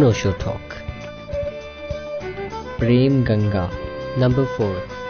Osho Talk. Prem Ganga, number 4.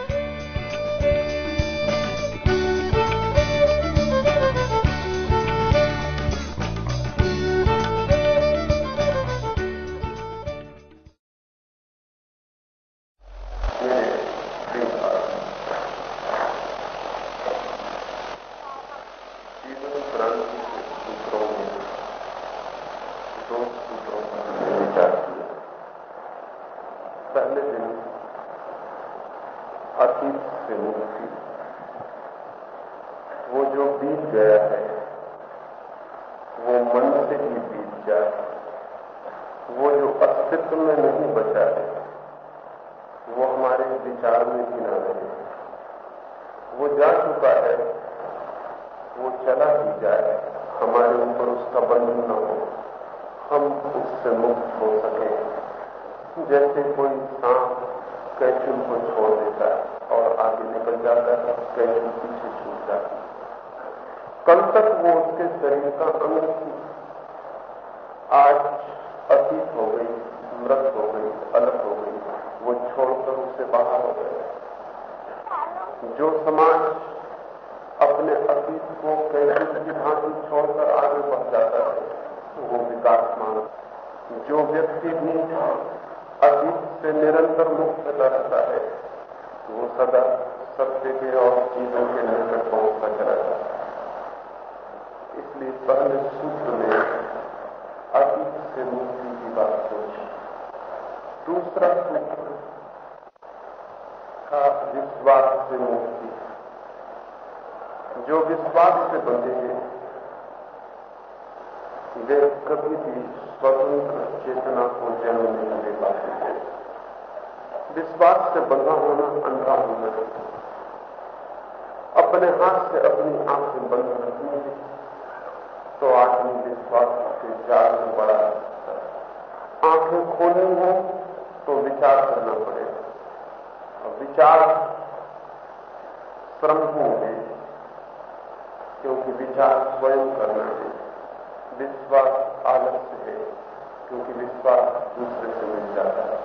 प्रश्न का विश्वास से मुक्ति जो विश्वास से बंधे हैं, वे कभी भी स्वतंत्र चेतना को जन्म नहीं दे पाते विश्वास से बंधा होना अंधा होना अपने हाथ से अपनी आँखें बंद रखनी तो आदमी विश्वास के जाल में बड़ा आँखें खोली हो विचार करना पड़ेगा। और विचार श्रम होंगे क्योंकि विचार स्वयं करना है। विश्वास आलस्य है, क्योंकि विश्वास दूसरे से मिल जाता है।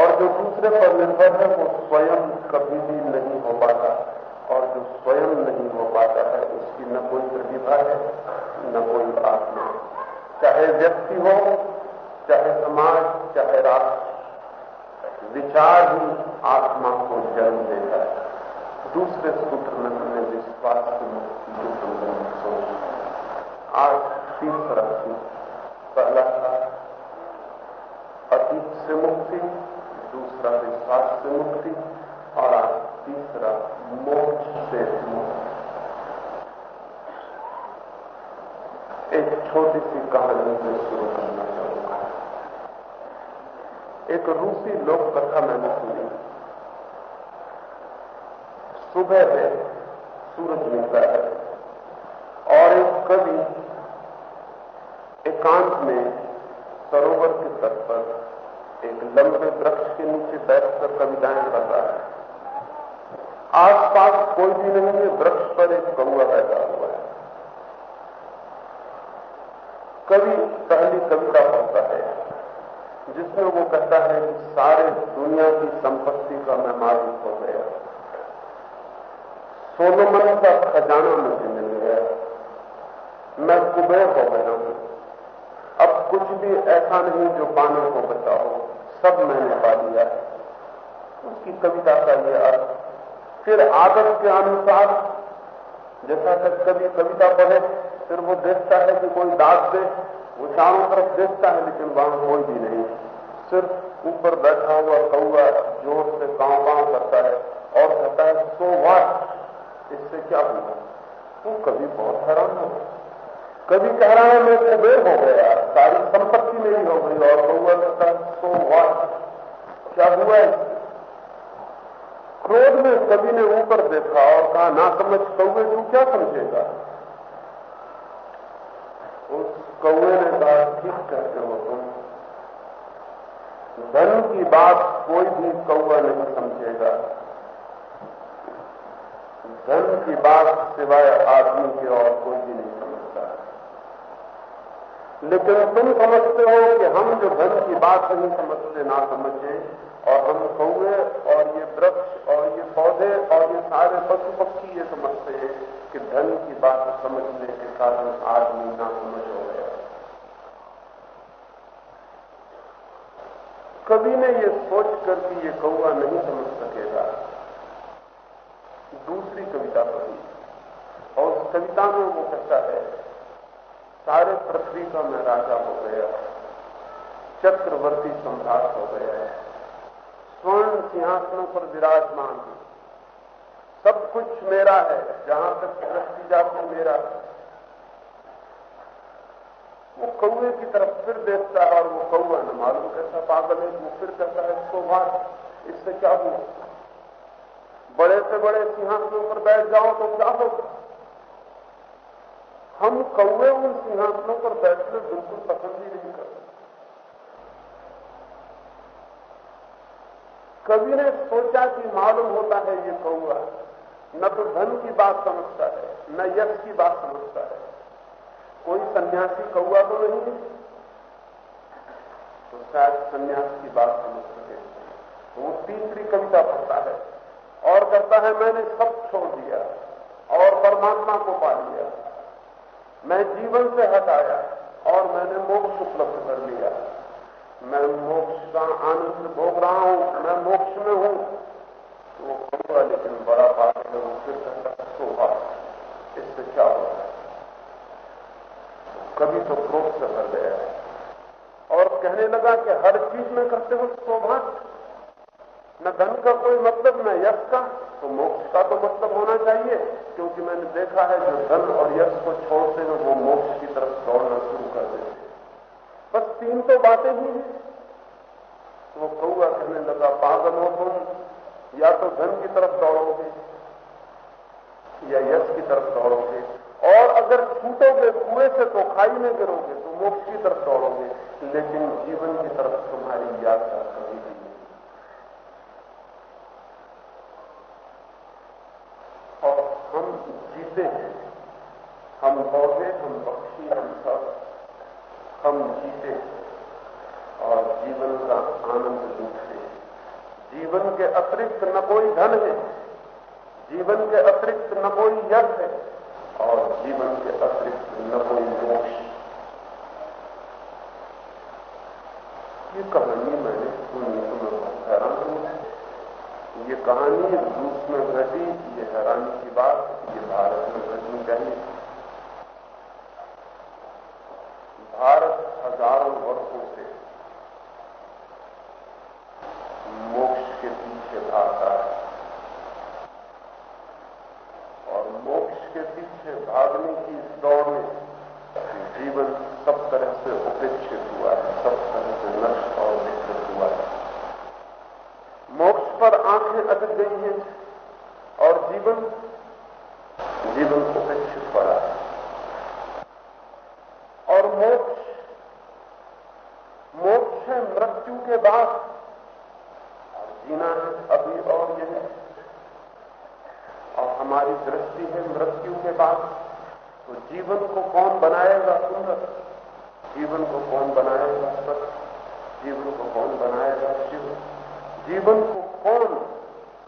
और जो दूसरे पर निर्भर है, वो स्वयं कभी भी नहीं हो पाता। और जो स्वयं नहीं हो पाता है, उसकी न कोई प्रतिभा है, न कोई आत्मा। चाहे व्यक्ति हो, चाहे समाज, चाहे राष्ट्र विचार ही आत्मा को जन्म देता है। दूसरे सूत्र में हमने विश्वास की मुक्ति के संबंध सोचा आज तीसरा सूत्र पहला था, अतीत से मुक्ति, दूसरा विश्वास से मुक्ति, और आज तीसरा मोक्ष से मुक्ति। एक छोटी सी कहानी से शुरू करना एक रूसी लोक कथा मैंने सुनी। सुबह है सूरज मिलता है और एक कवि एकांत में सरोवर के तट पर एक लंबे वृक्ष के नीचे बैठकर कविताएँ कर रहा है। आसपास कोई भी नहीं है, वृक्ष पर एक कौआ बैठा हुआ है। कवि पहली कविता जिसमें वो कहता है कि सारे दुनिया की संपत्ति का मैं मालिक हो गया। सोलोमन का खजाना मुझे मिल गया। मैं कुबेर हो गया हूँ। अब कुछ भी ऐसा नहीं जो पानों को बचाओ। सब मैंने पा लिया। है उसकी कविता का यह अर्थ, फिर आदत के अनुसार, जैसा कि कभी कविता पढ़े, फिर वो देखता है कि कोई दाग दे, वो चारों तरफ़ देखता है, लेकिन वहाँ कोई भी नहीं। सिर्फ़ ऊपर बैठा हुआ कौआ ज़ोर से कांव कांव करता है और कहता है सो वाट इससे क्या हुआ? तू कभी बहुत हैरान हो कभी कह रहा है, मैं कुबेर हो गया, सारी संपत्ति मेरी हो गई। और कौआ कहता है सो वाट क्या हुआ है? क्रोध में सभी ने ऊपर देखा और कहा ना समझ कौए तू क्या समझेगा? उस कौए ने कहा, ठीक कहते हो तुम। धन की बात कोई भी कौआ नहीं समझेगा। धन की बात सिवाय आदमी के और कोई भी नहीं समझता। लेकिन तुम समझते हो कि हम जो धन की बात नहीं समझते, ना समझे, और हम कौए और ये वृक्ष और ये पौधे और ये सारे पशु पक्षी ये समझते हैं कि धन की बात समझने के कारण आदमी ना समझ हो गया कवि ने ये सोच कर कि ये कौआ नहीं समझ सकेगा। दूसरी कविता पढ़ी। और कविता में वो कहता है, सारे पृथ्वी का मैं राजा हो गया, चक्रवर्ती सम्राट हो गया है, स्वर्ण सिंहासनों पर विराजमान सब कुछ मेरा है, जहाँ तक दृष्टि जाती मेरा है वो कौए की तरफ़ फिर देखता है और वो कौआ न मालूम कैसा पागल है, वो फिर कहता है, इसको बात इससे क्या हुआ? बड़े से बड़े सिंहासनों पर बैठ जाओ तो क्या होगा? हम कौए उन सिंहासनों पर बैठना बिल्कुल पसंद ही नहीं करते। कवि ने सोचा कि मालूम होता है ये कौआ न तो धन की बात समझता है, न यश की बात समझता है। कोई सन्यासी कौआ तो नहीं है। तो शायद सन्यास की बात समझ सके। तो वो तीसरी कविता पढ़ता है। और कहता है, मैंने सब छोड़ दिया और परमात्मा को पा लिया। मैं जीवन से हटाया और मैंने मोक्ष उपलब्ध कर लिया। मैं मोक्ष का आनंद भोग रहा हूँ, मैं मोक्ष में हूँ। तो वो कहूँगा लेकिन बड़ा बात है, वो फिर कहता शोभा, इससे क्या होगा? कभी तो क्रोध से भर गया। है और कहने लगा कि हर चीज़ में करते हो सौभाग्य न धन का कोई मतलब न यश का। तो मोक्ष का तो मतलब होना चाहिए, क्योंकि मैंने देखा है जो धन और यश को छोड़ते हैं, वो मोक्ष की तरफ़ दौड़ना शुरू कर देते हैं। बस तीन तो बातें ही हैं। वो कौआ कहने लगा, पागल हो तुम, या तो धन की तरफ़ दौड़ोगे, या यश की तरफ़ दौड़ोगे। और अगर छूटोगे कुएँ से तो खाई में गिरोगे तो मोक्ष की तरफ़ दौड़ोगे। लेकिन जीवन की तरफ़ तुम्हारी यात्रा कभी भी नहीं। और हम जीते हैं। हम पौधे हम पक्षी हम सब। हम जीते हैं। और जीवन का आनंद लूटते हैं। जीवन के अतिरिक्त न कोई धन है। जीवन के अतिरिक्त न कोई यश है। और जीवन के अतिरिक्त न कोई मोक्ष ये कहानी मैंने सुनी तो मैं बहुत हैरान हूँ ये कहानी रूस में घटी, ये हैरानी की बात, ये भारत में घटनी चाहिए भारत हज़ारों वर्षों से मोक्ष के पीछे भागता है और मोक्ष के पीछे भागने की दौड़ में जीवन सब तरह से उपेक्षित हुआ है, सब तरह से नष्ट और विकसित हुआ है। मोक्ष पर आँखें अटक गई हैं और जीवन जीवन उपेक्षित पड़ा है। और मोक्ष मोक्ष है मृत्यु के बाद। जीना है अभी और हमारी दृष्टि है मृत्यु के बाद तो जीवन को कौन बनाएगा सुंदर? जीवन को कौन बनाएगा सत्य? जीवन को कौन बनाएगा शिव? जीवन को कौन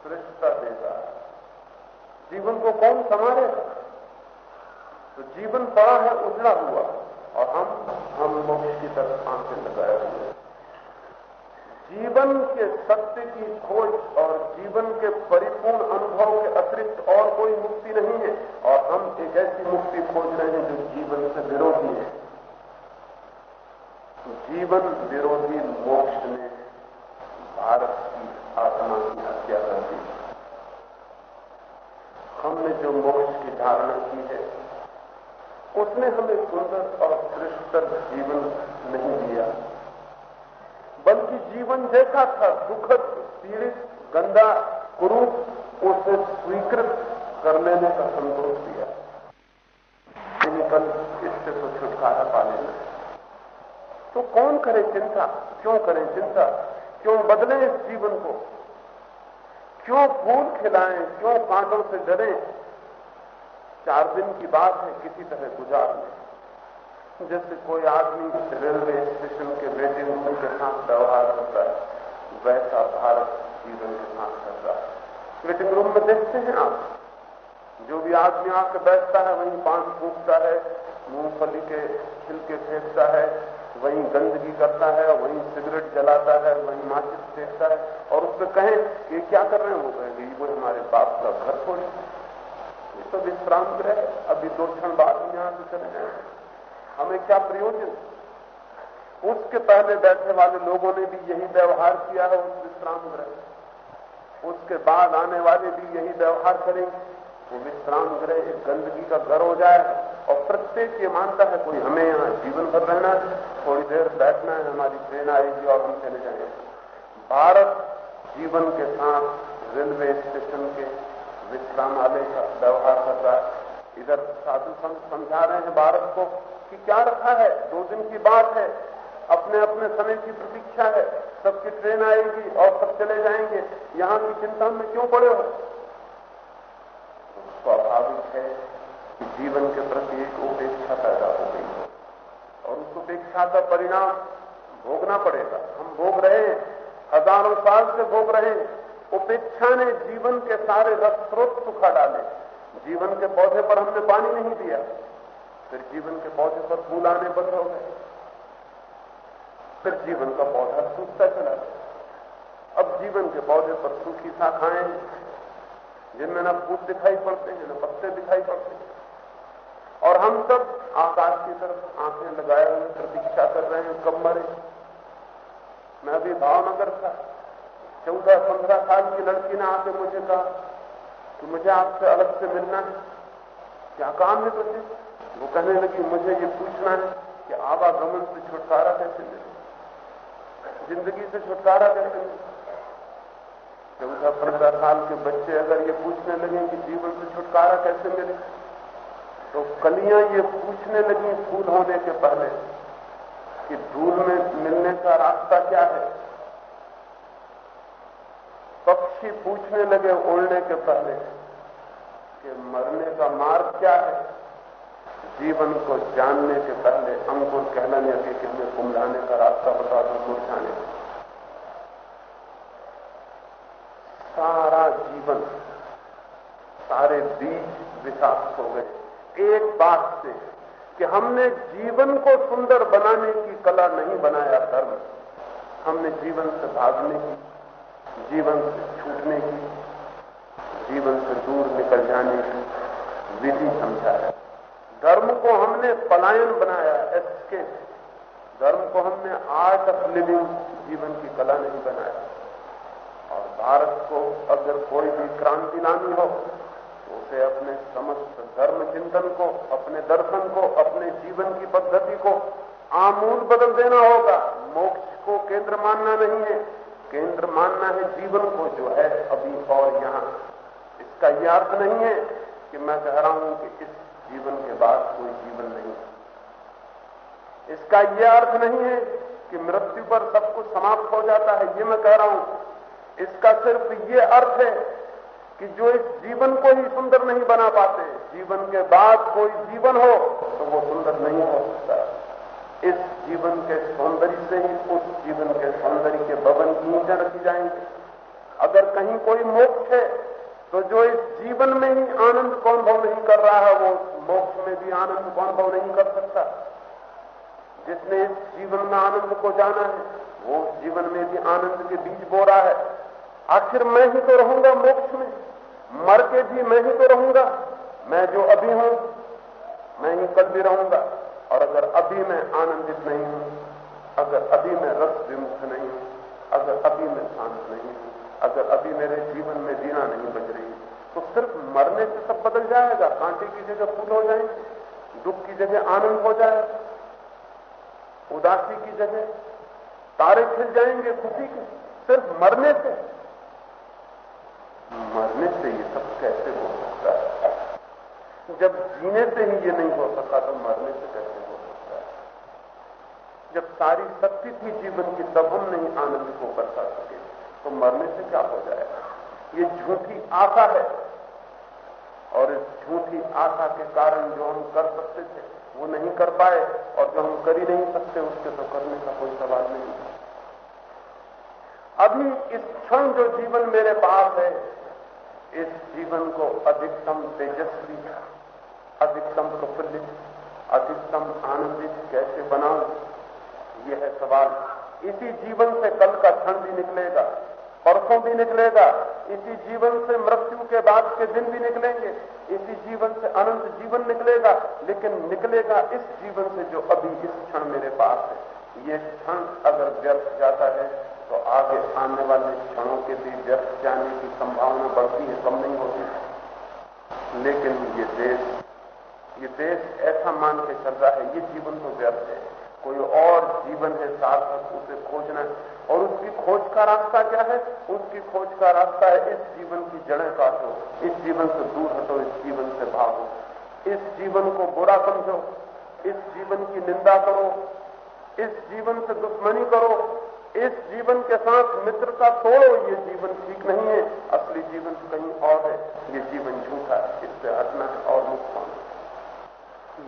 श्रेष्ठता देगा? जीवन को कौन संभालेगा तो जीवन पड़ा है उजड़ा हुआ, और हम हम मोक्ष की तरफ़ आँखें लगाए हुए जीवन के सत्य की खोज और जीवन के परिपूर्ण अनुभव के अतिरिक्त और कोई मुक्ति नहीं है। और हम एक ऐसी मुक्ति खोज रहे हैं जो जीवन से विरोधी है। जीवन विरोधी मोक्ष ने भारत की आत्मा की हत्या कर दी। हमने जो मोक्ष की धारणा की है, उसने हमें सुंदर और श्रेष्ठतर जीवन नहीं दिया। जीवन जैसा था, दुखद, पीड़ित, गंदा कुरूप उसे स्वीकृत कर लेने का संतोष दिया इससे तो छुटकारा पा लेना तो कौन करे चिंता? क्यों करें चिंता? क्यों बदले इस जीवन को? क्यों फूल खिलाएँ? क्यों कांटों से डरे? चार दिन की बात है, किसी तरह गुजार जैसे कोई आदमी रेलवे स्टेशन के वेटिंग रूम के साथ व्यवहार करता है, वैसा भारत जीवन के साथ कर रहा है। वेटिंग रूम में देखते हैं आप, जो भी आदमी आके बैठता है, वहीं पान फूकता है, मूंगफली के छिलके फेंकता है, वहीं गंदगी करता है, वहीं सिगरेट जलाता है, वहीं माचिस फेंकता है, और उससे कहें कि क्या कर रहे हैं? वो कहेंगे वो हमारे बाप का घर थोड़ी ये तो विश्राम ग्रह अभी दो क्षण बाद यहाँ से चले जाएँगे। हमें क्या प्रयोजन? उसके पहले बैठने वाले लोगों ने भी यही व्यवहार किया है, उस विश्राम ग्रह उसके बाद आने वाले भी यही व्यवहार करेंगे। वो विश्राम ग्रह एक गंदगी का घर हो जाए और प्रत्येक ये मानता है, कोई हमें यहाँ जीवन भर रहना है, थोड़ी देर बैठना है, हमारी ट्रेन आएगी और हम चले जाएँगे। भारत जीवन के साथ रेलवे स्टेशन के विश्रामालय का व्यवहार कर रहा है। इधर साधु संत समझा रहे हैं भारत को कि क्या रखा है, दो दिन की बात है, अपने अपने समय की प्रतीक्षा है, सबकी ट्रेन आएगी और सब चले जाएँगे। यहाँ की चिंता में क्यों पड़े हो? स्वाभाविक है कि जीवन के प्रति एक उपेक्षा पैदा हो गई है। और उस उपेक्षा का परिणाम भोगना पड़ेगा। हम भोग रहे हैं, हज़ारों साल से भोग रहे हैं। उपेक्षा ने जीवन के सारे रस स्रोत सुखा डाले। जीवन के पौधे पर हमने पानी नहीं दिया। फिर जीवन के पौधे पर फूल आने बंद हो गए। फिर जीवन का पौधा सूखता चला। अब जीवन के पौधे पर सूखी शाखाएँ, जिनमें न फूल दिखाई पड़ते हैं न पत्ते दिखाई पड़ते। हैं और हम सब आकाश की तरफ़ आँखें लगाए हुए, प्रतीक्षा कर रहे हैं, कब मरे। मैं अभी भावनगर था। चौदह पंद्रह साल की लड़की ने आके मुझे कहा कि मुझे आपसे अलग से मिलना है। क्या काम है तुझे? वो कहने लगी, मुझे ये पूछना है कि आवागमन से छुटकारा कैसे मिले? ज़िंदगी से छुटकारा कैसे मिले? चौदह पंद्रह साल के बच्चे अगर ये पूछने लगे कि जीवन से छुटकारा कैसे मिले तो कलियाँ ये पूछने लगी फूल होने के पहले कि धूल में मिलने का रास्ता क्या है? पक्षी पूछने लगे उड़ने के पहले कि मरने का मार्ग क्या है? जीवन को जानने के पहले अंकुर कहना नहीं लगे कि हमें कुमलाने का रास्ता बता दो मुरझाने का सारा जीवन, सारे बीज विषाक्त हो गए। एक बात से कि हमने जीवन को सुंदर बनाने की कला नहीं बनाया धर्म। हमने जीवन से भागने की, जीवन से छूटने की, जीवन से दूर निकल जाने की विधि समझा है। धर्म को हमने पलायन बनाया एस्केप धर्म को हमने आर्ट ऑफ़ लिविंग जीवन की कला नहीं बनाया। और भारत को अगर कोई भी क्रांति लानी हो तो उसे अपने समस्त धर्म चिंतन को, अपने दर्शन को, अपने जीवन की पद्धति को आमूल बदल देना होगा। मोक्ष को केंद्र मानना नहीं है। केंद्र मानना है जीवन को जो है अभी और यहाँ। इसका यह अर्थ नहीं है कि मैं कह रहा हूँ कि इस जीवन के बाद कोई जीवन नहीं इसका यह अर्थ नहीं है कि मृत्यु पर सब कुछ समाप्त हो जाता है, ये मैं कह रहा हूँ। इसका सिर्फ़ ये अर्थ है कि जो इस जीवन को ही सुंदर नहीं बना पाते, जीवन के बाद कोई जीवन हो तो वो सुंदर नहीं हो सकता। इस जीवन के सौंदर्य से ही, उस जीवन के सौंदर्य के भवन की ईंटें रखी जाएँगे। अगर कहीं कोई मोक्ष है तो जो इस जीवन में ही आनंद को अनुभव नहीं कर रहा है, वो मोक्ष में भी आनंद को अनुभव नहीं कर सकता। जिसने इस जीवन में आनंद को जाना है, वो जीवन में भी आनंद के बीज बो रहा है। आखिर मैं ही तो रहूँगा मोक्ष में। मर के भी मैं ही तो रहूँगा। मैं जो अभी हूँ, मैं ही कल भी रहूँगा। और अगर अभी मैं आनंदित नहीं हूँ, अगर अभी मैं रस विमुक्त नहीं हूँ, अगर अभी मैं शांत नहीं हूँ अगर अभी मेरे जीवन में दीना नहीं बज रही तो सिर्फ़ मरने से सब बदल जाएगा। कांटे की जगह फूल हो जाएँगे, दुख की जगह आनंद हो जाएगा, उदासी की जगह तारे खिल जाएँगे खुशी के, सिर्फ़ मरने से। मरने से ये सब कैसे हो सकता है? जब जीने से ही ये नहीं हो सका तो मरने से कैसे हो सकता है? जब सारी शक्ति थी जीवन की, तब हम नहीं आनंद को कर सके। तो मरने से क्या हो जाएगा? ये झूठी आशा है। और इस झूठी आशा के कारण जो हम कर सकते थे, वो नहीं कर पाए, और जो हम कर ही नहीं सकते उसके तो करने का कोई सवाल नहीं अभी इस क्षण जो जीवन मेरे पास है, इस जीवन को अधिकतम तेजस्वी, अधिकतम प्रफुल्लित, अधिकतम आनंदित कैसे बनाऊँ? यह है सवाल। इसी जीवन से कल का क्षण भी निकलेगा। परसों भी निकलेगा, इसी जीवन से मृत्यु के बाद के दिन भी निकलेंगे, इसी जीवन से अनंत जीवन निकलेगा, लेकिन निकलेगा इस जीवन से जो अभी इस क्षण मेरे पास है। ये क्षण अगर व्यर्थ जाता है तो आगे आने वाले क्षणों के भी व्यर्थ जाने की संभावना बढ़ती है, कम नहीं होती। लेकिन ये देश ये देश ऐसा मान के चल रहा है, ये जीवन तो व्यर्थ है। कोई और जीवन है सार्थक उसे खोजना और उसकी खोज का रास्ता क्या है? उसकी खोज का रास्ता है इस जीवन की जड़ें काटो, इस जीवन से दूर हटो, इस जीवन से भागो। इस जीवन को बुरा समझो, इस जीवन की निंदा करो, इस जीवन से दुश्मनी करो, इस जीवन के साथ मित्रता तोड़ो, ये जीवन ठीक नहीं है, असली जीवन कहीं और है। ये जीवन झूठा है, इससे हटना है और होना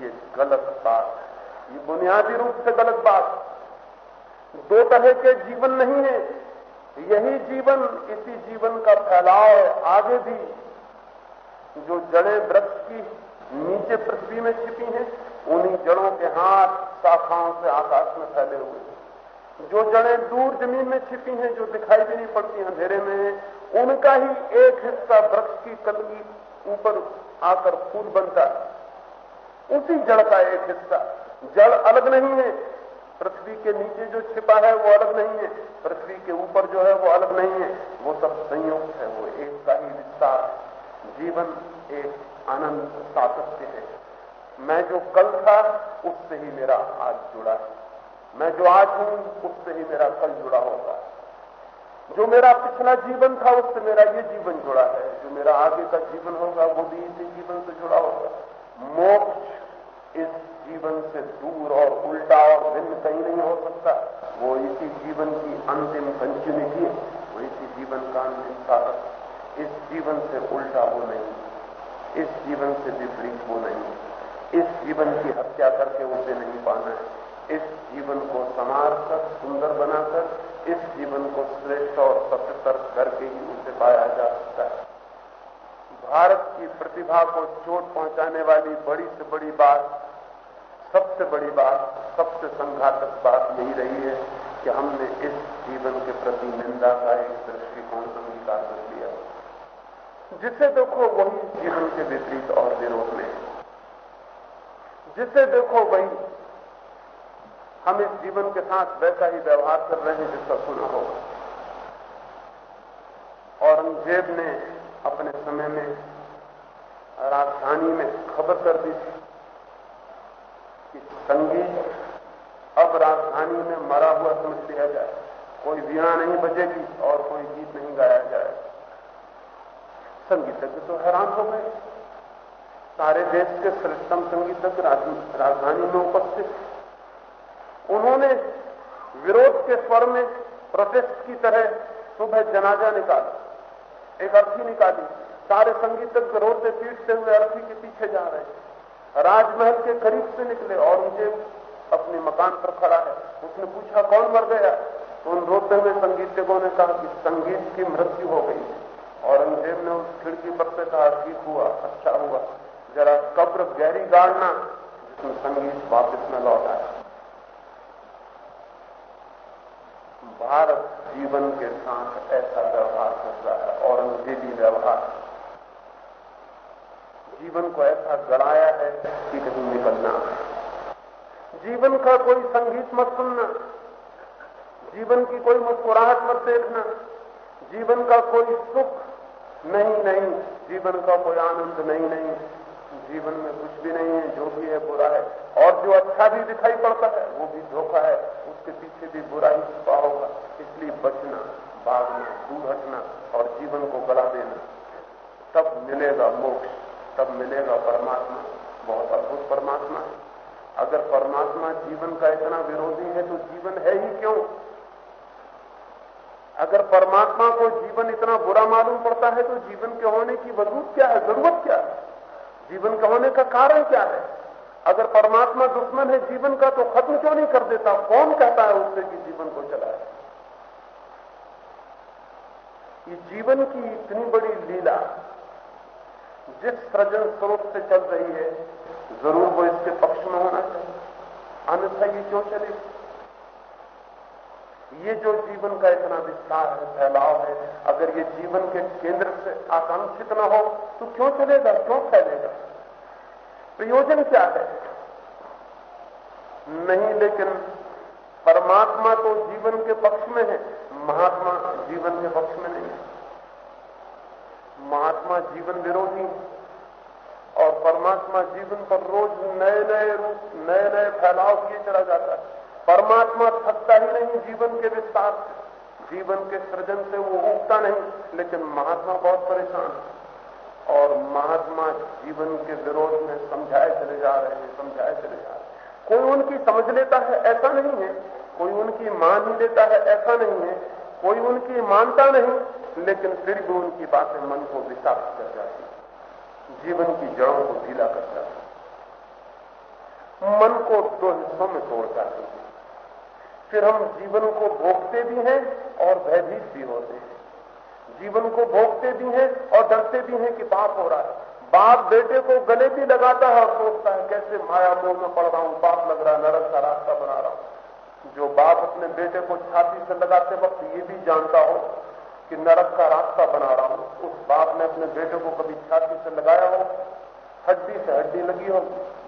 ये गलत बात है। ये बुनियादी रूप से गलत बात। दो तरह के जीवन नहीं है। यही जीवन, इसी जीवन का फैलाव है आगे भी जो जड़ें वृक्ष की नीचे पृथ्वी में छिपी हैं, उन्हीं जड़ों के हाथ शाखाओं से आकाश में फैले हुए हैं। जो जड़ें दूर ज़मीन में छिपी हैं, जो दिखाई भी नहीं पड़ती अंधेरे में है उनका ही एक हिस्सा वृक्ष की कलगी ऊपर आकर फूल बनता है। उसी जड़ का एक हिस्सा। जड़ अलग नहीं है। पृथ्वी के नीचे जो छिपा है, वो अलग नहीं है। पृथ्वी के ऊपर जो है, वो अलग नहीं है। वो सब संयुक्त है, वो एक का ही विस्तार जीवन एक आनंद सातत्य है। मैं जो कल था, उससे ही मेरा आज जुड़ा है। मैं जो आज हूँ, उससे ही मेरा कल जुड़ा होगा जो मेरा पिछला जीवन था, उससे मेरा ये जीवन जुड़ा है। जो मेरा आगे का जीवन होगा, वो भी इसी जीवन से जुड़ा होगा। मोक्ष इस जीवन से दूर और उल्टा और भिन्न कहीं नहीं हो सकता। वो इसी जीवन की अंतिम कंटिन्यूटी है वो इसी जीवन का अंतिम साधक। इस जीवन से उल्टा वो नहीं, इस जीवन से विपरीत वो नहीं, इस जीवन की हत्या करके उसे नहीं पाना है। इस जीवन को समार कर सुंदर बनाकर, इस जीवन को श्रेष्ठ और सत्यतर करके ही उसे पाया जा सकता है। भारत की प्रतिभा को चोट पहुँचाने वाली बड़ी से बड़ी बात सबसे बड़ी बात, सबसे संघातक बात यही रही है कि हमने इस जीवन के प्रति निंदा का एक दृष्टिकोण अंगीकार कर लिया। जिसे देखो वही जीवन के विपरीत और विरोध में। जिसे देखो वही हम इस जीवन के साथ वैसा ही व्यवहार कर रहे हैं जिसका सुना होगा औरंगज़ेब ने अपने समय में, राजधानी में खबर कर दी थी। कि संगीत अब राजधानी में मरा हुआ समझ लिया जाए। कोई वीणा नहीं बजेगी और कोई गीत नहीं गाया जाए। संगीतज्ञ तो हैरान हो गए। सारे देश के श्रेष्ठतम संगीतज्ञ राजधानी में उपस्थित। उन्होंने विरोध के स्वर में प्रोटेस्ट की तरह सुबह जनाजा निकाला, एक अर्थी निकाली। सारे संगीतज्ञ रोते पीटते हुए अर्थी के पीछे जा रहे। हैं राजमहल के करीब से निकले और मुझे अपने मकान पर खड़ा है। उसने पूछा, कौन मर गया? तो उन रोते हुए संगीतज्ञों ने कहा कि संगीत की मृत्यु हो गई। औरंगज़ेब ने उस खिड़की पर से कहा ठीक हुआ अच्छा हुआ। जरा कब्र गहरी गाड़ना, जिसमें संगीत वापस में लौट आया भारत जीवन के साथ ऐसा व्यवहार कर रहा है औरंगजेबी व्यवहार जीवन को ऐसा गड़ाया है कि कहीं निकलना। जीवन का कोई संगीत मत सुनना। जीवन की कोई मुस्कुराहट मत देखना। जीवन का कोई सुख नहीं नहीं। जीवन का कोई आनंद नहीं नहीं। जीवन में कुछ भी नहीं है, जो भी है, बुरा है। और जो अच्छा भी दिखाई पड़ता है, वो भी धोखा है। उसके पीछे भी बुरा ही छुपा होगा। इसलिए बचना, भागना, दूर हटना और जीवन को गला देना, तब मिलेगा मोक्ष। तब मिलेगा परमात्मा। बहुत अद्भुत परमात्मा है। अगर परमात्मा जीवन का इतना विरोधी है तो जीवन है ही क्यों? अगर परमात्मा को जीवन इतना बुरा मालूम पड़ता है तो जीवन के होने की वजूद क्या है? ज़रूरत क्या है? जीवन के होने का कारण क्या है? अगर परमात्मा दुश्मन है जीवन का तो खत्म क्यों नहीं कर देता? कौन कहता है उससे कि जीवन को चलाए ये जीवन की इतनी बड़ी लीला जिस सृजन स्वरूप से चल रही है, ज़रूर वो इसके पक्ष में होना चाहिए। अन्यथा ये क्यों चलेगी ये जो जीवन का इतना विस्तार है, फैलाव है, अगर ये जीवन के केंद्र से आकांक्षित न हो तो क्यों चलेगा? क्यों फैलेगा? प्रयोजन क्या है? नहीं, लेकिन परमात्मा तो जीवन के पक्ष में है, महात्मा जीवन के पक्ष में नहीं है। महात्मा जीवन विरोधी और परमात्मा जीवन पर रोज नए नए रूप नए नए फैलाव किए चला जाता है। परमात्मा थकता ही नहीं, जीवन के विस्तार से। जीवन के सृजन से वो उगता नहीं, लेकिन महात्मा बहुत परेशान है। और महात्मा जीवन के विरोध में समझाए चले जा रहे हैं, समझाए चले जा रहे हैं। कोई उनकी समझ लेता है, ऐसा नहीं है। कोई उनकी मान ही लेता है, ऐसा नहीं है। कोई उनकी मानता नहीं, लेकिन फिर भी उनकी बातें मन को विषाक्त कर जाती जीवन की जड़ों को ढीला कर जाती मन को दो हिस्सों में तोड़ जाती है। फिर हम जीवन को भोगते भी हैं और भयभीत भी होते हैं। जीवन को भोगते भी हैं और डरते भी हैं कि पाप हो रहा है। बाप बेटे को गले भी लगाता है और सोचता है, कैसे माया मोह में पड़ रहा हूँ, पाप लग रहा है, नरक का रास्ता बना रहा हूँ। जो बाप अपने बेटे को छाती से लगाते वक्त ये भी जानता हो कि नरक का रास्ता बना रहा हूँ, उस बाप ने अपने बेटे को कभी छाती से लगाया हो, हड्डी से हड्डी लगी हो,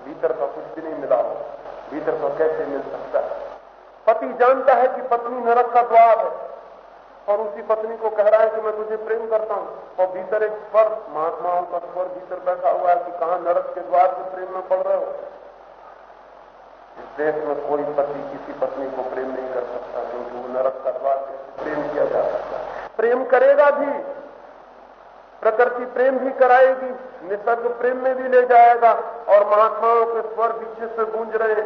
भीतर का कुछ भी नहीं मिला हो, भीतर का कैसे मिल सकता है? पति जानता है कि पत्नी नरक का द्वार है, और उसी पत्नी को कह रहा है कि मैं तुझे प्रेम करता हूँ, और भीतर एक स्वर, महात्माओं का स्वर भीतर बैठा हुआ है कि कहा नरक के द्वार से प्रेम में पड़ रहे हो? इस देश में कोई पति, किसी पत्नी को प्रेम नहीं कर सकता, क्योंकि वो नरक का द्वार प्रेम किया जा सकता प्रेम करेगा भी, प्रकृति प्रेम भी कराएगी, निसर्ग प्रेम में भी ले जाएगा, और महात्माओं के स्वर पीछे से गूंज रहे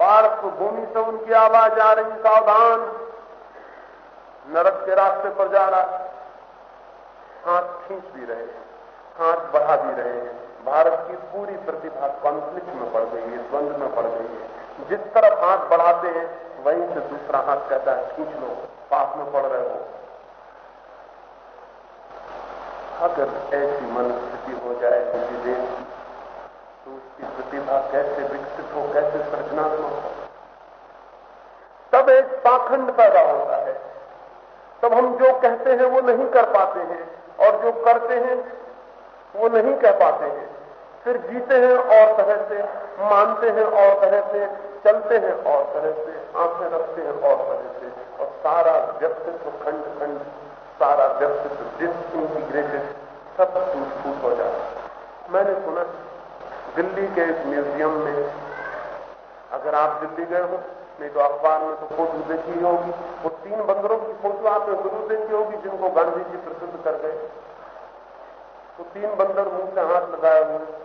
पार्थ भूमि से उनकी आवाज़ आ रही, सावधान। नरक के रास्ते पर जा रहा हाथ खींच भी रहे हाथ बढ़ा भी रहे हैं। भारत की पूरी प्रतिभा कॉन्फ्लिक्ट में पड़ गई है, द्वंद में पड़ गई है। जिस तरफ़ हाथ बढ़ाते हैं, वहीं से दूसरा हाथ कहता है, खींच लो, पाप में पड़ रहे हो। अगर ऐसी मनस्थिति हो जाए किसी देश की तो उसकी प्रतिभा कैसे विकसित हो, कैसे सृजनात्मक हो? तब एक पाखंड पैदा होता है। तब हम जो कहते हैं, वो नहीं कर पाते हैं, और जो करते हैं, वो नहीं कह पाते हैं। फिर जीते हैं और तरह से, मानते हैं और तरह से, चलते हैं और तरह से, आँखें रखते हैं और तरह से, और सारा व्यक्तित्व खंड खंड, सारा व्यक्तित्व डिसइंटीग्रेटेड सब टूट फूट हो जाता मैंने सुना दिल्ली के एक म्यूज़ियम में, अगर आप दिल्ली गए हो, नहीं तो अखबार में तो फ़ोटो देखी होगी। वो तीन बंदरों की फ़ोटो आपने ज़रूर देखी होगी, जिनको गांधी जी प्रसिद्ध कर गए। तो तीन बंदर मुँह से हाथ लगाए हुए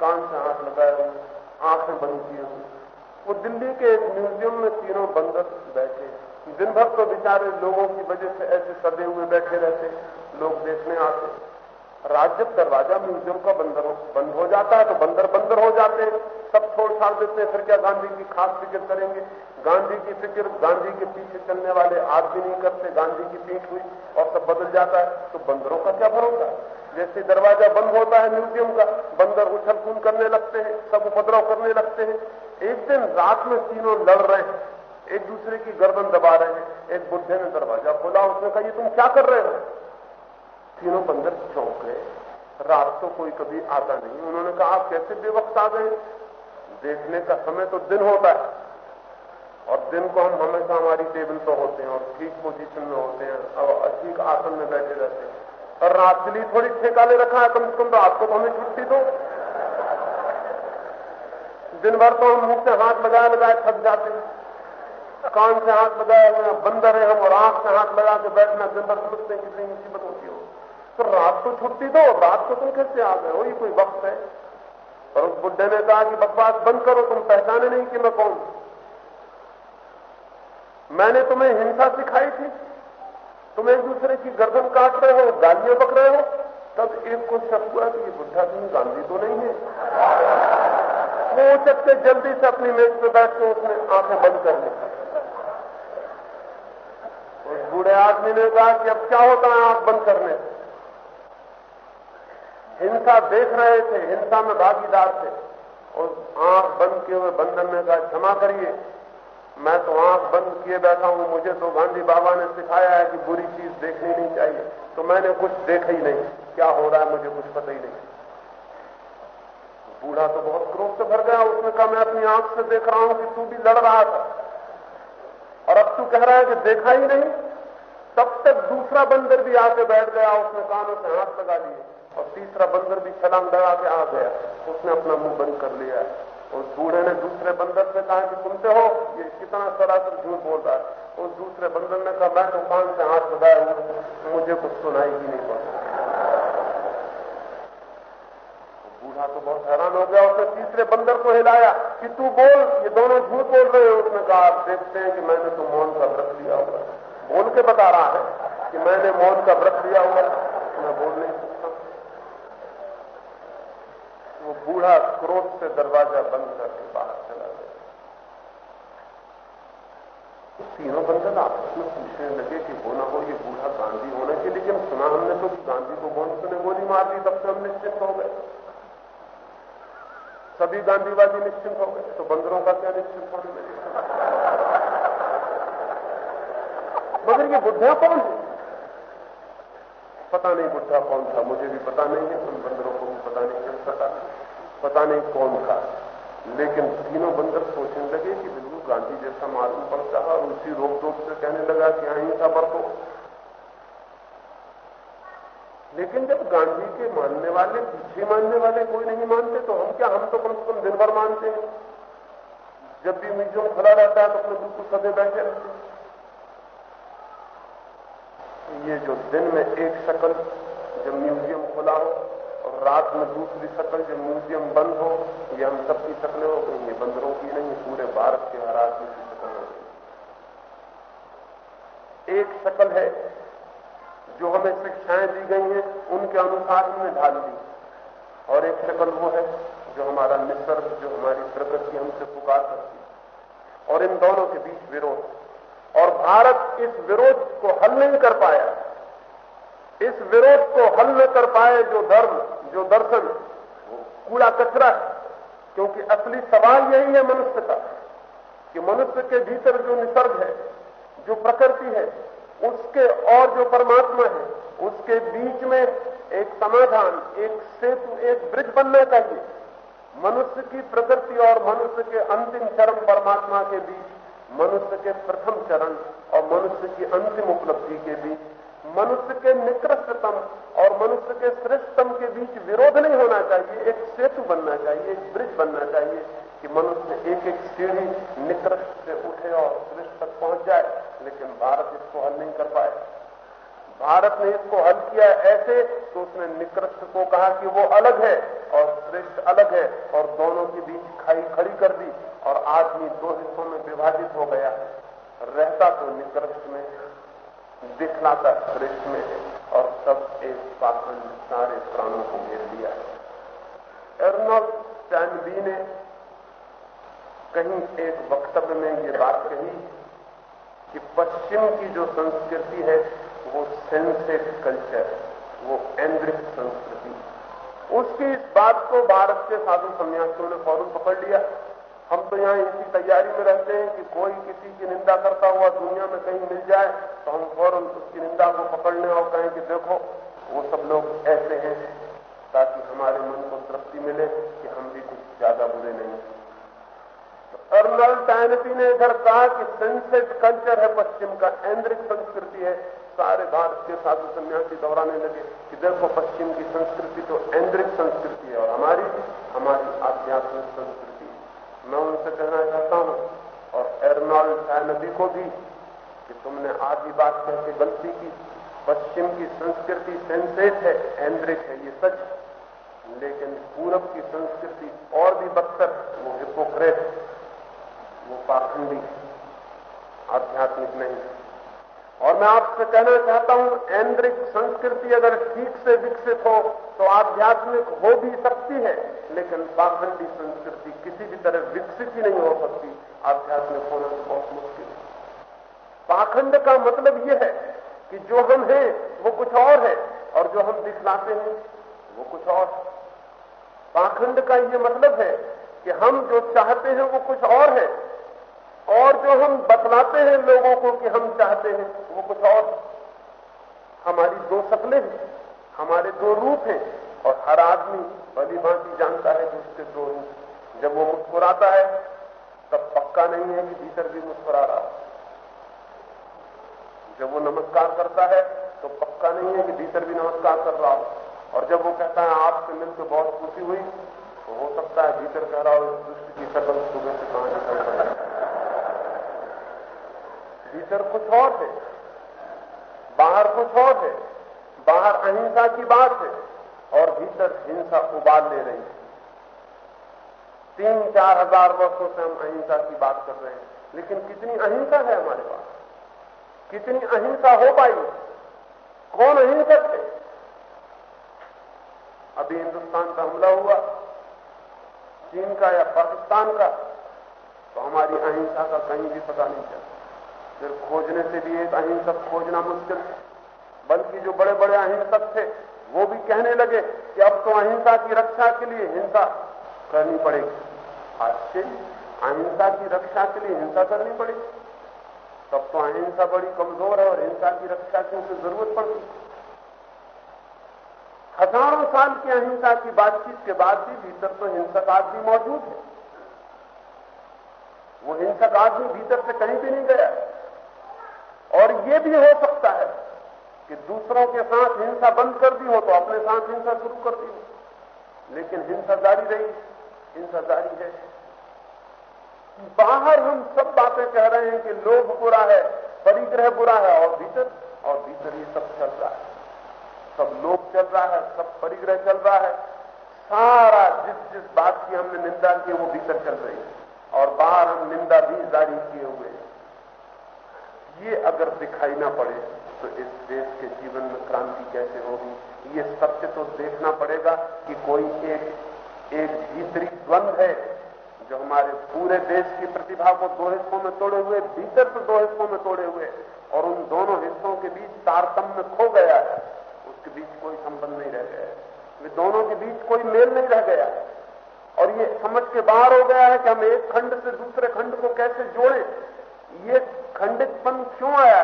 कान से हाथ लगाए हुए आँखें बंद किए हुए वो दिल्ली के एक म्यूज़ियम में तीनों बंदर बैठे दिन भर तो बेचारे लोगों की वजह से ऐसे सदे हुए बैठे रहते लोग देखने आते रात जब दरवाज़ा म्यूज़ियम का बंदर बंद हो जाता है तो बंदर बंदर हो जाते हैं। सब छोड़ छाड़ देते हैं, फिर क्या गांधी की खास फ़िक्र करेंगे? गांधी की फ़िक्र, गांधी के पीछे चलने वाले भी नहीं करते, गांधी की पीठ हुई और सब बदल जाता है तो बंदरों का क्या भरोसा है? जैसे दरवाज़ा बंद होता है, म्यूज़ियम का, बंदर उछल कूद करने लगते हैं, सब उपद्रव करने लगते हैं। एक दिन रात में तीनों लड़ रहे हैं, एक दूसरे की गर्दन दबा रहे हैं, एक बुढ़े ने दरवाज़ा खोला, उसने कहा, ये तुम क्या कर रहे हो? तीनों बंदर चौंक गए। रात तो कोई कभी आता नहीं, उन्होंने कहा, आप कैसे बेवक्त आ गए? देखने का समय तो दिन होता है, और दिन को हम हमेशा हमारी टेबल पर होते हैं और ठीक पोजीशन में होते हैं और ठीक आसन में बैठे रहते हैं। और रात के लिए थोड़ी ठेका ले रखा है, कम से कम रात को तो हमें छुट्टी दो। दिन भर तो हम मुँह से हाथ लगाए लगाए थक जाते हैं। कान से हाथ लगाए हुए बंदर है हम, और आँख से हाथ लगा के बैठना, दिन भर सोचते हैं कितनी मुसीबत होती हो। तो रात को छुट्टी दो, रात को तुम कैसे आ गए वही कोई वक्त है? और उस बुढ़े ने कहा कि बकवास बंद करो, तुम पहचाने नहीं कि मैं कौन। मैंने तुम्हें हिंसा सिखाई थी। तुम एक दूसरे की गर्दन काट रहे हो, गालियाँ पक रहे हो, तब एक को शक हुआ कि ये बुढ़ा सिंह गांधी तो नहीं है। वो के जल्दी से अपनी मेज पे बैठ के उसने आँखें बंद कर ली। उस बूढ़े आदमी ने कहा कि अब क्या होता है आँख बंद करने? हिंसा देख रहे थे, हिंसा में भागीदार थे। और आँख बंद किए हुए बंधन ने कहा, क्षमा करिए। मैं तो आँख बंद किए बैठा हूँ, मुझे तो गांधी बाबा ने सिखाया है कि बुरी चीज़ देखनी नहीं चाहिए। तो मैंने कुछ देखा ही नहीं। क्या हो रहा है मुझे कुछ पता ही नहीं। बूढ़ा तो बहुत क्रोध से भर गया, उसने कहा, मैं अपनी आँख से देख रहा हूँ कि तू भी लड़ रहा था। और अब तू कह रहा है कि देखा ही नहीं। तब तक दूसरा बंदर भी आके बैठ गया, उसने कानों से हाथ लगा लिए। और तीसरा बंदर भी छलांग लगा के आ गया। उसने अपना मुँह बंद कर लिया उस बूढ़े ने दूसरे बंदर से कहा कि सुनते हो, ये कितना सरासर झूठ बोल रहा है। उस दूसरे बंदर ने कहा, मैं तो कान से हाथ लगाया हूँ, मुझे कुछ सुनाई ही नहीं पड़ता। बूढ़ा तो बहुत हैरान हो गया, उसने तीसरे बंदर को हिलाया कि तू बोल, ये दोनों झूठ बोल रहे हो। उसने कहा, आप देखते हैं कि मैंने तो मौन का व्रत लिया हुआ बोल के बता रहा है कि मैंने मौन का व्रत लिया हुआ मैं बोल नहीं सकता वो बूढ़ा क्रोध से दरवाज़ा बंद करके बाहर चला गया। तीनों बंदर आपस में पूछने लगे कि हो ना हो ये बूढ़ा गांधी होने के लेकिन सुना हमने तो गांधी को मनुष्य ने गोली मार दी, तब से हम निश्चिंत हो गए। सभी गांधीवादी निश्चिंत हो गए तो बंदरों का क्या निश्चिंत होने में मगर ये बुढ़ा कौन है? पता नहीं बुढ़ा कौन था, मुझे भी पता नहीं है, उन बंदरों को भी पता नहीं चल सका। पता नहीं कौन था। लेकिन तीनों बंदर सोचने लगे कि बिल्कुल गांधी जैसा मालूम पड़ता है और उसी रोक टोक से कहने लगा कि अहिंसा बरतो लेकिन जब गांधी के मानने वाले, पीछे मानने वाले कोई नहीं मानते तो हम क्या, हम तो कम से कम दिन भर मानते हैं। जब भी म्यूज़ियम खुला रहता है तो अपने बिल्कुल सदे बैठे रहते हैं। ये जो दिन में एक शक्ल जब म्यूज़ियम खुला हो और रात में दूसरी शक्ल जब म्यूज़ियम बंद हो, ये हम सबकी शक्लें हो गई ये बंदरों की नहीं पूरे भारत के हर आदमी की शक्ल हो गई। एक शक्ल है जो हमें शिक्षाएँ दी गई हैं, उनके अनुसार हमने ढाल दी। और एक शक्ल वो है जो हमारा निसर्ग जो हमारी प्रकृति हमसे पुकार करती और इन दोनों के बीच विरोध। और भारत इस विरोध को हल नहीं कर पाया। इस विरोध को हल न कर पाए जो धर्म, जो दर्शन कूड़ा कचरा है। क्योंकि असली सवाल यही है मनुष्य का कि मनुष्य के भीतर जो निसर्ग है, जो प्रकृति है, उसके और जो परमात्मा है, उसके बीच में एक समाधान, एक सेतु, एक ब्रिज बनना चाहिए। मनुष्य की प्रकृति और मनुष्य के अंतिम चरम परमात्मा के बीच मनुष्य के प्रथम चरण और मनुष्य की अंतिम उपलब्धि के बीच, मनुष्य के निकृष्टतम और मनुष्य के श्रेष्ठतम के बीच विरोध नहीं होना चाहिए, एक सेतु बनना चाहिए, एक ब्रिज बनना चाहिए कि मनुष्य एक एक सीढ़ी निकृष्ट से उठे और श्रेष्ठ तक पहुँच जाए, लेकिन भारत इसको हल नहीं कर पाए। भारत ने इसको हल किया ऐसे तो उसने निकृष्ट को कहा कि वो अलग है और श्रेष्ठ अलग है और दोनों के बीच खाई खड़ी कर दी। और आदमी दो हिस्सों में विभाजित हो गया, रहता तो निकृष्ट में, दिखलाता श्रेष्ठ में और सब एक पाखंड सारे प्राणों को घेर लिया है। एर्नोल्ड स्टैनबी ने कहीं एक वक्तव्य में ये बात कही कि पश्चिम की जो संस्कृति है, वो सेंसेट कल्चर, वो एंद्रिक संस्कृति। उसकी इस बात को भारत के साधु सन्यासियों ने फ़ौरन पकड़ लिया। हम तो यहाँ इसी तैयारी में रहते हैं कि कोई किसी की निंदा करता हुआ दुनिया में कहीं मिल जाए तो हम फ़ौरन उसकी निंदा को पकड़ने और कहें कि देखो, वो सब लोग ऐसे हैं, ताकि हमारे मन को तृप्ति मिले कि हम भी कुछ ज़्यादा बुरे नहीं तो अर्नल टाइनपी ने इधर कहा कि सेंसेट कल्चर है पश्चिम का एंद्रिक संस्कृति है। सारे भारत के साधु सन्यासी दोहराने लगे कि देखो, पश्चिम की संस्कृति तो एंद्रिक संस्कृति है और हमारी हमारी आध्यात्मिक संस्कृति। मैं उनसे कहना चाहता हूँ, और एर्नॉल्ड नदी को भी, कि तुमने आधी बात कह के गलती की। पश्चिम की संस्कृति सेंसेट है एंद्रिक है, ये सच। लेकिन पूरब की संस्कृति और भी बदतर, वो हिपोक्रेट, वो पाखंडी, आध्यात्मिक नहीं। और मैं आपसे कहना चाहता हूँ एंड्रिक संस्कृति अगर ठीक से विकसित हो तो आध्यात्मिक हो भी सकती है, लेकिन पाखंडी संस्कृति किसी भी तरह विकसित ही नहीं हो सकती। आध्यात्मिक होना तो बहुत मुश्किल है। पाखंड का मतलब यह है कि जो हम हैं, वो कुछ और है, और जो हम दिखलाते हैं, वो कुछ और पाखंड का यह मतलब है कि हम जो चाहते हैं, वो कुछ और है और जो हम बतलाते हैं लोगों को कि हम चाहते हैं, वो कुछ और हमारी दो शक्लें हैं, हमारे दो रूप हैं, और हर आदमी भली भांति जानता है कि उसके दो रूप जब वो मुस्कुराता है, तब पक्का नहीं है कि भीतर भी मुस्कुरा रहा जब वो नमस्कार करता है तो पक्का नहीं है कि भीतर भी नमस्कार कर रहा हो। और जब वो कहता है, आपसे मिलकर बहुत खुशी हुई तो हो सकता है भीतर कह रहा हो दुष्ट की शकल सुबह से कहाँ निकल रहा है भीतर कुछ और है। बाहर कुछ और है। बाहर अहिंसा की बात है और भीतर हिंसा उबाल ले रही है। तीन चार हज़ार वर्षों से हम अहिंसा की बात कर रहे हैं, लेकिन कितनी अहिंसा है हमारे पास? कितनी अहिंसा हो पाई? कौन अहिंसक है? अभी हिंदुस्तान का हमला हुआ, चीन का या पाकिस्तान का तो हमारी अहिंसा का कहीं भी पता नहीं चलता। फिर खोजने से भी एक अहिंसक खोजना मुश्किल बल्कि जो बड़े बड़े अहिंसक थे, वो भी कहने लगे कि अब तो अहिंसा की रक्षा के लिए हिंसा करनी पड़ेगी। आश्चर्य अहिंसा की रक्षा के लिए हिंसा करनी पड़ेगी। तब तो अहिंसा बड़ी कमज़ोर है और हिंसा की रक्षा की उसे ज़रूरत पड़ती हज़ारों साल की अहिंसा की बातचीत के बाद भी भीतर तो हिंसक आदमी मौजूद है। वो हिंसक आदमी भीतर से कहीं भी नहीं गया। और ये भी हो सकता है कि दूसरों के साथ हिंसा बंद कर दी हो तो अपने साथ हिंसा शुरू कर दी हो। लेकिन हिंसा जारी रही, हिंसा जारी है। बाहर हम सब बातें कह रहे हैं कि लोभ बुरा है, परिग्रह बुरा है, और भीतर और भीतर ये सब चल रहा है। सब लोभ चल रहा है, सब परिग्रह चल रहा है। सारा जिस जिस बात की हमने निंदा की, वो भीतर चल रही है। और बाहर हम निंदा भी जारी किए हुए हैं। ये अगर दिखाई ना पड़े तो इस देश के जीवन में क्रांति कैसे होगी? ये सत्य तो देखना पड़ेगा कि कोई एक एक भीतरी द्वंद है जो हमारे पूरे देश की प्रतिभा को दो हिस्सों में तोड़े हुए, भीतर से दो हिस्सों में तोड़े हुए, और उन दोनों हिस्सों के बीच तारतम्य खो गया है। उसके बीच कोई संबंध नहीं रह गया है। वे दोनों के बीच कोई मेल नहीं रह गया और ये समझ के बाहर हो गया है कि हम एक खंड से दूसरे खंड को कैसे जोड़ें। ये खंडितपन क्यों आया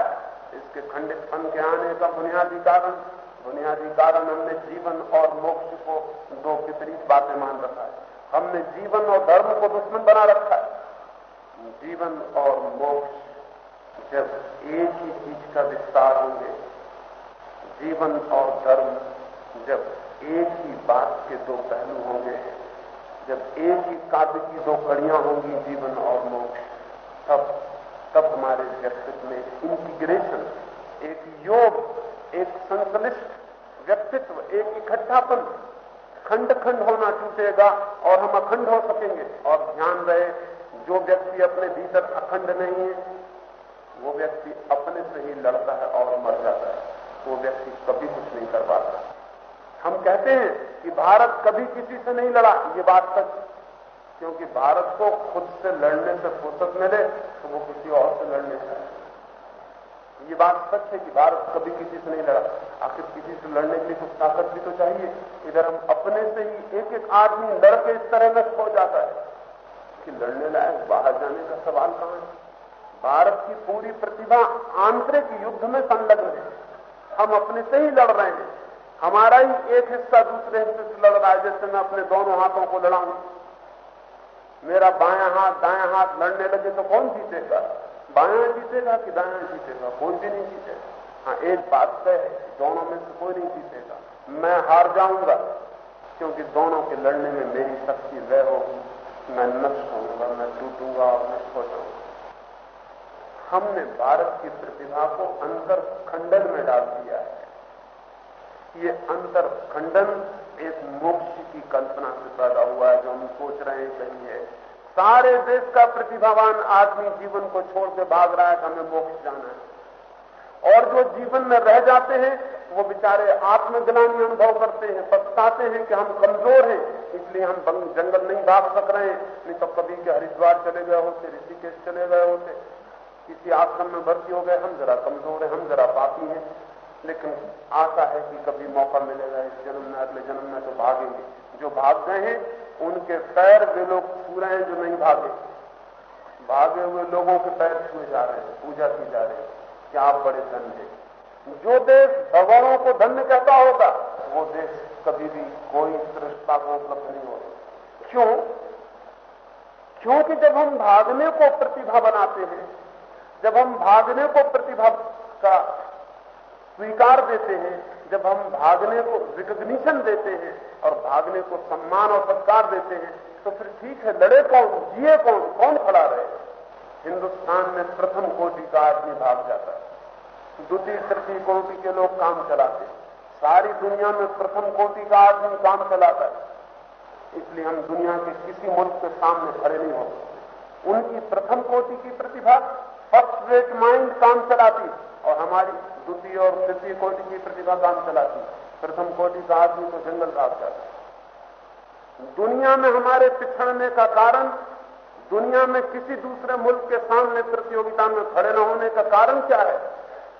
इसके खंडितपन के आने का बुनियादी कारण बुनियादी कारण हमने जीवन और मोक्ष को दो विपरीत बातें मान रखा है। हमने जीवन और धर्म को दुश्मन बना रखा है। जीवन और मोक्ष जब एक ही चीज़ का विस्तार होंगे, जीवन और धर्म जब एक ही बात के दो पहलू होंगे, जब एक ही काव्य की दो कड़ियाँ होंगी जीवन और मोक्ष, तब तब हमारे व्यक्तित्व में इंटीग्रेशन एक योग, एक संकलिष्ट व्यक्तित्व, एक इकट्ठापन खंड खंड होना छूटेगा और हम अखंड हो सकेंगे। और ध्यान रहे, जो व्यक्ति अपने भीतर अखंड नहीं है, वो व्यक्ति अपने से ही लड़ता है और मर जाता है। वो व्यक्ति कभी कुछ नहीं कर पाता। हम कहते हैं कि भारत कभी किसी से नहीं लड़ा, ये बात सच क्योंकि भारत को खुद से लड़ने से फुर्सत मिले तो वो किसी और से लड़ने से ये बात सच है कि भारत कभी किसी से नहीं लड़ा। आखिर किसी से लड़ने के लिए कुछ ताकत भी तो चाहिए। इधर हम अपने से ही एक एक आदमी लड़के इस तरह नष्ट हो जाता है कि लड़ने लायक बाहर जाने का सवाल कहाँ है? भारत की पूरी प्रतिभा आंतरिक युद्ध में संलग्न है। हम अपने से ही लड़ रहे हैं। हमारा ही एक हिस्सा दूसरे हिस्से से लड़ रहा है, जैसे मैं अपने दोनों हाथों को लड़ाऊं। मेरा बाया हाथ, दाया हाथ लड़ने लगे तो कौन जीतेगा? बाया जीतेगा कि दाया जीतेगा? कोई भी नहीं जीतेगा हाँ एक बात तय है दोनों में से कोई नहीं जीतेगा। मैं हार जाऊँगा, क्योंकि दोनों के लड़ने में मेरी शक्ति वह होगी। मैं नष्ट होऊँगा, मैं टूटूँगा और नष्ट हो जाऊँगा हमने भारत की प्रतिभा को अंतर खंडन में डाल दिया है। ये अंतर खंडन एक मोक्ष की कल्पना से पैदा हुआ है जो हम सोच रहे हैं कहीं है। सारे देश का प्रतिभावान आदमी जीवन को छोड़ के भाग रहा है कि हमें मोक्ष जाना है। और जो जीवन में रह जाते हैं, वो बेचारे आत्मग्लानी अनुभव करते हैं, पछताते हैं कि हम कमज़ोर हैं, इसलिए हम जंगल नहीं भाग सक रहे हैं। नहीं तो कभी के हरिद्वार चले गए होते, ऋषिकेश चले गए होते। किसी आश्रम में भर्ती हो गए। हम जरा कमज़ोर हैं, हम जरा पापी हैं। लेकिन आशा है कि कभी मौका मिलेगा इस जन्म में, अगले जन्म में तो भागेंगे। जो भाग गए हैं, उनके पैर वे लोग छू रहे हैं जो नहीं भागे। भागे हुए लोगों के पैर छुए जा रहे हैं, पूजा की जा रही है। क्या आप बड़े धन हैं। जो देश भगवानों को धन्य कहता होगा, वो देश कभी भी कोई श्रेष्ठता को उपलब्ध नहीं होगा। क्यों? क्योंकि जब हम भागने को प्रतिभा बनाते हैं, जब हम भागने को प्रतिभा का स्वीकार देते हैं, जब हम भागने को रिकग्निशन देते हैं और भागने को सम्मान और सत्कार देते हैं तो फिर ठीक है, लड़े कौन, जिए कौन कौन खड़ा रहे? हिंदुस्तान में प्रथम कोटि का आदमी भाग जाता है। द्वितीय, तृतीय कोटि के लोग काम चलाते हैं। सारी दुनिया में प्रथम कोटि का आदमी काम चलाता है। इसलिए हम दुनिया के किसी मुल्क के सामने खड़े नहीं हो उनकी प्रथम कोटि की प्रतिभा फ़र्स्ट रेट माइंड काम चलाती और हमारी द्वितीय और तृतीय कोटि की प्रतिभा काम चलाती प्रथम कोटि का आदमी को जंगल भाग जाता दुनिया में हमारे पिछड़ने का कारण, दुनिया में किसी दूसरे मुल्क के सामने प्रतियोगिता में खड़े न होने का कारण क्या है?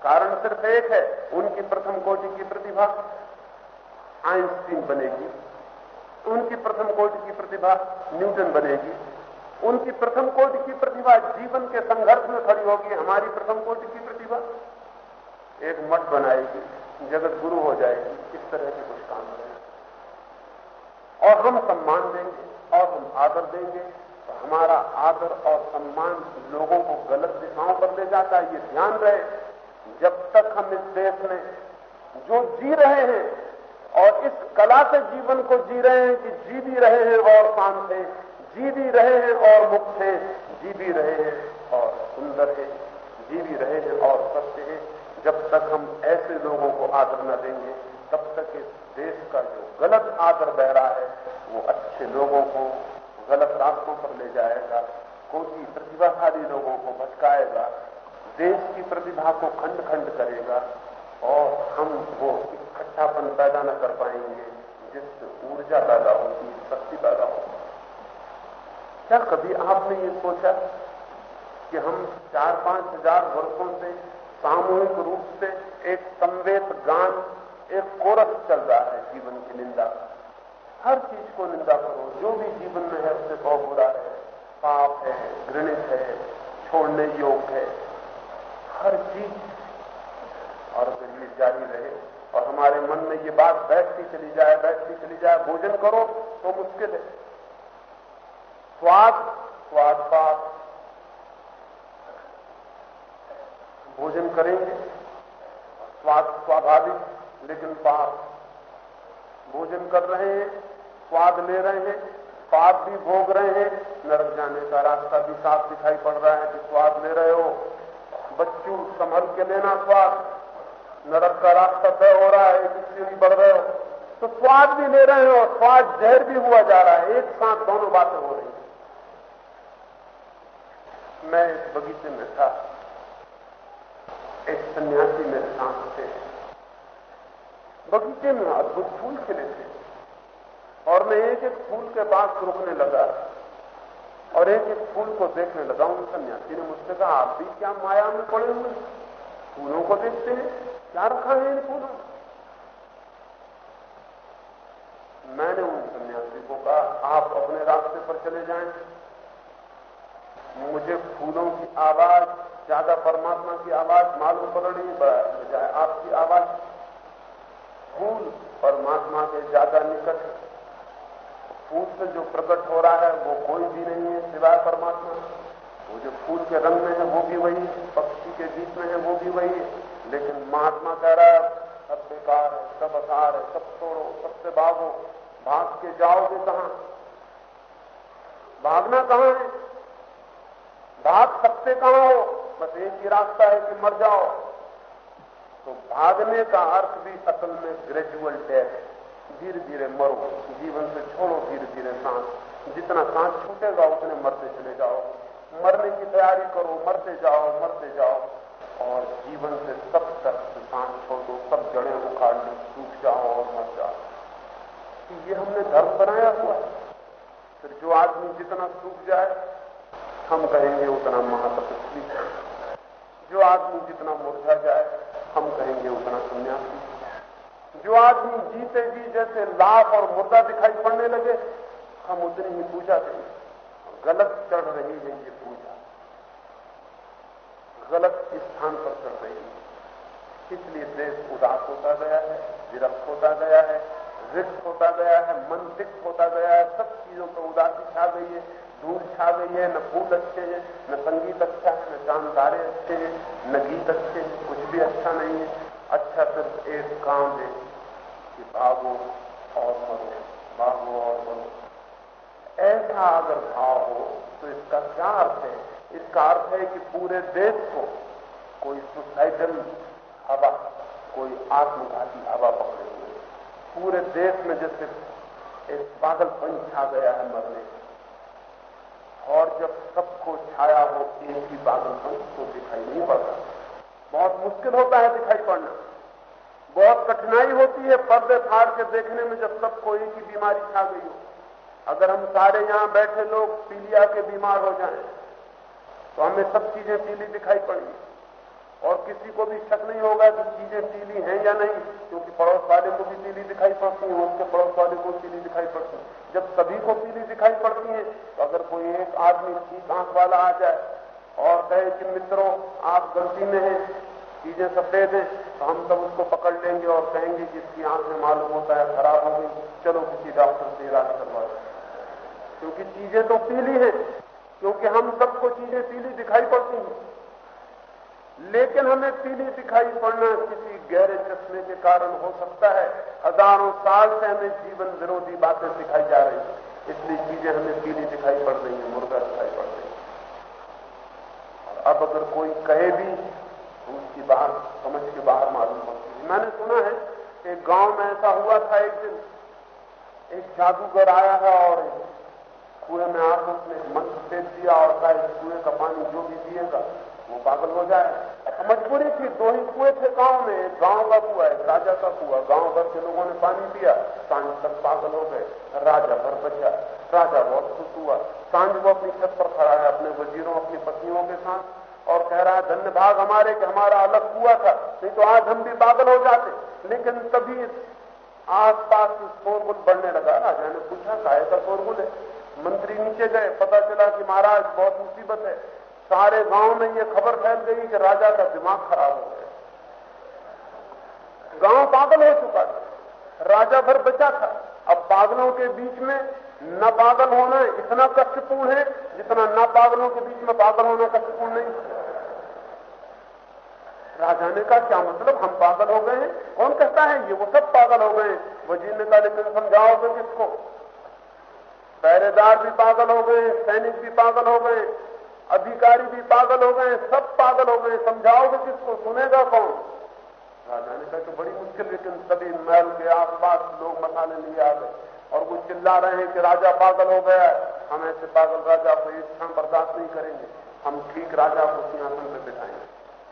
कारण सिर्फ़ एक है, उनकी प्रथम कोटि की प्रतिभा। आइंस्टीन बनेगी। उनकी प्रथम कोटि की प्रतिभा न्यूटन बनेगी। उनकी प्रथम कोटि की प्रतिभा जीवन के संघर्ष में खड़ी होगी, हमारी प्रथम कोटि की प्रतिभा एक मठ बनाएगी, जगत गुरु हो जाएगी, इस तरह के कुछ काम करेंगे और हम सम्मान देंगे, और हम आदर देंगे तो हमारा आदर और सम्मान लोगों को गलत दिशाओं पर ले जाता है, ये ध्यान रहे। जब तक हम इस देश में जो जी रहे हैं, और इस कला से जीवन को जी रहे हैं, कि जी भी रहे हैं, और शांत हैं जी भी रहे हैं और मुक्त हैं जी भी रहे हैं और सुंदर है जी भी रहे हैं और सत्य है। जब तक हम ऐसे लोगों को आदर न देंगे, तब तक इस देश का जो गलत आदर बह रहा है, वो अच्छे लोगों को गलत रास्तों पर ले जाएगा कोई प्रतिभाशाली लोगों को भटकाएगा, देश की प्रतिभा को खंड खंड करेगा, और हम वो इकट्ठापन पैदा न कर पाएँगे जिससे ऊर्जा पैदा होगी शक्ति पैदा होगी क्या कभी आपने ये सोचा कि हम चार पाँच हज़ार वर्षों से सामूहिक रूप से एक संवेद गान, एक कोरस चल रहा है जीवन की निंदा? हर चीज़ को निंदा करो। जो भी जीवन में है, उससे बहुत बुरा है। पाप है, घृणित है, छोड़ने योग्य है। हर चीज़ और अगर ये जारी रहे और हमारे मन में ये बात बैठती चली जाए, बैठती चली जाए, भोजन करो तो मुश्किल है। स्वाद स्वाद पाप भोजन करेंगे, स्वाद स्वाभाविक, लेकिन पाप भोजन कर रहे हैं, स्वाद ले रहे हैं पाप भी भोग रहे हैं। नरक जाने का रास्ता भी साफ़ दिखाई पड़ रहा है कि स्वाद ले रहे हो। बच्चू, संभल के लेना स्वाद। नरक का रास्ता तय हो रहा है एक सीढ़ी बढ़ रहे हो। तो स्वाद भी ले रहे हो स्वाद जहर भी हुआ जा रहा है। एक साथ दोनों बातें हो रही मैं इस बगीचे में था। एक सन्यासी मेरे साथ थे। बगीचे में अद्भुत फूल खिले थे। और मैं एक एक फूल के पास रुकने लगा। और एक एक फूल को देखने लगा। उन सन्यासी ने मुझसे कहा, आप भी क्या माया में पड़े हुए फूलों को देखते हैं। क्या रखा है इन फूलों मैंने उन सन्यासी को कहा, आप अपने रास्ते पर चले जाएँ। मुझे फूलों की आवाज़, ज़्यादा परमात्मा की आवाज़ मालूम पड़ रही बजाय आपकी आवाज़। फूल परमात्मा के ज़्यादा निकट फूल से जो प्रकट हो रहा है, वो कोई भी नहीं है सिवाय परमात्मा। वो जो फूल के रंग में है, वो भी वही है। पक्षी के बीच में है, वो भी वही है। लेकिन महात्मा कह रहा है, सब बेकार है, सब असार है, सब छोड़ो सबसे भागो। भाग के जाओगे कहाँ? भागना कहाँ है? भाग सकते कहाँ हो? बस एक ही रास्ता है कि मर जाओ। तो भागने का अर्थ भी असल में ग्रेजुअल डेथ धीरे धीरे मरो। जीवन से छोड़ो धीरे धीरे सांस। जितना सांस छूटेगा, उतने मरते चले जाओ। मरने की तैयारी करो, मरते जाओ मरते जाओ। और जीवन से सब तक सांस छोड़ दो सब जड़ें उखाड़ लो सूख जाओ और मर जाओ। कि ये हमने धर्म बनाया हुआ है। फिर जो आदमी जितना सूख जाए हम कहेंगे उतना महातपस्वी जो आदमी जितना मुरझा जाए, हम कहेंगे उतना सन्यासी। जो आदमी जीते जी जैसे लाभ और मुर्दा दिखाई पड़ने लगे, हम उतनी ही पूजा करेंगे। गलत चढ़ रही है ये पूजा। गलत स्थान पर चढ़ रही है। इसलिए देश उदास होता गया है, विरक्त होता गया है, रिक्त होता गया है मन तिक्त होता गया है, सब चीज़ों पर उदासी छा गई है। धूल छा गई है, न फूल अच्छे हैं, न संगीत अच्छा है न जानदारे अच्छे हैं, न गीत अच्छे हैं कुछ भी अच्छा नहीं है। अच्छा सिर्फ़ एक काम है कि भागो और मरो, भागो और मरो। ऐसा अगर भाव हो तो इसका क्या अर्थ है? इसका अर्थ है कि पूरे देश को कोई सुसाइडल हवा, कोई आत्मघाती हवा पकड़े हुए। पूरे देश में जैसे एक पागलपन छा गया है मरने। और जब सबको छाया हो, एक ही पागलपन तो दिखाई नहीं पड़ता। बहुत मुश्किल होता है दिखाई पड़ना। बहुत कठिनाई होती है पर्दे फाड़ के देखने में जब सबको एक ही बीमारी छा गई हो। अगर हम सारे यहाँ बैठे लोग पीलिया के बीमार हो जाएँ तो हमें सब चीज़ें पीली दिखाई पड़ेंगी। और किसी को भी शक नहीं होगा कि चीज़ें पीली हैं या नहीं, क्योंकि पड़ोस वाले को भी पीली दिखाई पड़ती है, उसके पड़ोस वाले को पीली दिखाई पड़ती है। जब सभी को पीली दिखाई पड़ती है तो अगर कोई एक आदमी ठीक आँख वाला आ जाए और कहे कि, मित्रों, आप गलती में हैं, चीज़ें सफ़ेद हैं तो हम सब उसको पकड़ लेंगे और कहेंगे कि इसकी आँख में मालूम होता है, खराब हो गई। चलो किसी डॉक्टर से इलाज करवा क्योंकि चीज़ें तो पीली हैं, क्योंकि हम सबको चीज़ें पीली दिखाई पड़ती हैं। लेकिन हमें पीली दिखाई पड़ना किसी गहरे चश्मे के कारण हो सकता है। हज़ारों साल से हमें जीवन विरोधी बातें सिखाई जा रही है। इसलिए चीज़ें हमें पीली दिखाई पड़ रही है मुर्गा दिखाई पड़ रही है। और अब अगर कोई कहे भी तो उसकी बात समझ के बाहर मालूम पड़ती है। मैंने सुना है एक गाँव में ऐसा हुआ था एक दिन। एक जादूगर आया है और कुएँ में आकर उसने मंत्र फेंक दिया और कहा कुएँ का पानी जो भी पिएगा वो पागल हो जाए। मजबूरी थी, दो ही कुएँ थे गाँव में गाँव का कुआ, एक राजा का कुआ। गाँव भर के लोगों ने पानी पिया, साँझ तक पागल हो गए। राजा भर बचा। राजा बहुत खुश हुआ। साँझ वो अपनी छत पर खड़ा है, अपने वजीरों, अपनी पत्नियों के साथ, और कह रहा है, धन्य भाग हमारे कि हमारा अलग कुआ था, नहीं तो आज हम भी पागल हो जाते। लेकिन तभी आसपास शोरगुल बढ़ने लगा। राजा ने पूछा काय का शोरगुल है? मंत्री नीचे गए। पता चला कि महाराज, बहुत मुसीबत है। सारे गाँव में ये खबर फैल गई कि राजा का दिमाग खराब हो गया। गाँव पागल हो चुका था। राजा भर बचा था। अब पागलों के बीच में न पागल होना इतना कष्टपूर्ण है, जितना न पागलों के बीच में पागल होना कष्टपूर्ण नहीं राजा ने कहा, क्या मतलब? हम पागल हो गए हैं। कौन कहता है, ये वो सब पागल हो गए हैं। वज़ीर ने कहा, लेकिन समझाओगे किसको? पहरेदार भी पागल हो गए, सैनिक भी पागल हो गए। अधिकारी भी पागल हो गए, सब पागल हो गए। समझाओगे किसको? सुनेगा कौन? राजा ने कहा कि बड़ी मुश्किल लेकिन सभी महल के आसपास लोग मसाले लिए आ गए। और वो चिल्ला रहे हैं कि राजा पागल हो गया। हम ऐसे पागल राजा को एक क्षण बर्दाश्त नहीं करेंगे। हम ठीक राजा को सिंहासन पर बिठाएँगे।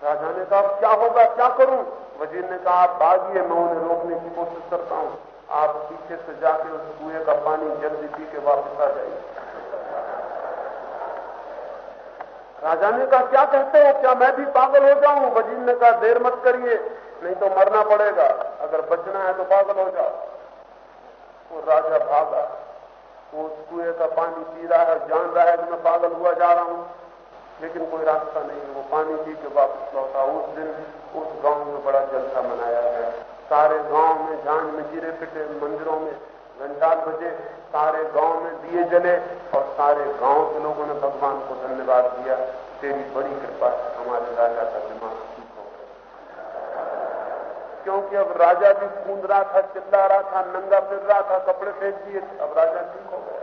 राजा ने कहा क्या होगा? क्या करूँ? वज़ीर ने कहा, आप भागिए, मैं उन्हें रोकने की कोशिश करता हूँ। आप पीछे से जाके उस कुएँ का पानी जल्दी पी के वापस आ जाइए। राजा ने कहा, क्या कहते हो? क्या मैं भी पागल हो जाऊँ? वज़ीर ने कहा, देर मत करिए, नहीं तो मरना पड़ेगा। अगर बचना है तो पागल हो जाओ। वो राजा भागा। वो उस कुएँ का पानी पी रहा है जान रहा है कि मैं पागल हुआ जा रहा हूँ। लेकिन कोई रास्ता नहीं वो पानी पी के वापस लौटा। उस दिन उस गाँव में बड़ा जलसा मनाया गया। सारे गाँव में जान में गिरे पिटे, मंदिरों में घंटाल बजे सारे गाँव में दिए जले और सारे गाँव के लोगों ने भगवान को धन्यवाद दिया। तेरी बड़ी कृपा हमारे राजा का दिमाग ठीक हो क्योंकि अब राजा भी कूद रहा था, चिल्ला रहा था, नंगा फिर रहा था, कपड़े फेंक दिए, अब राजा ठीक हो गया।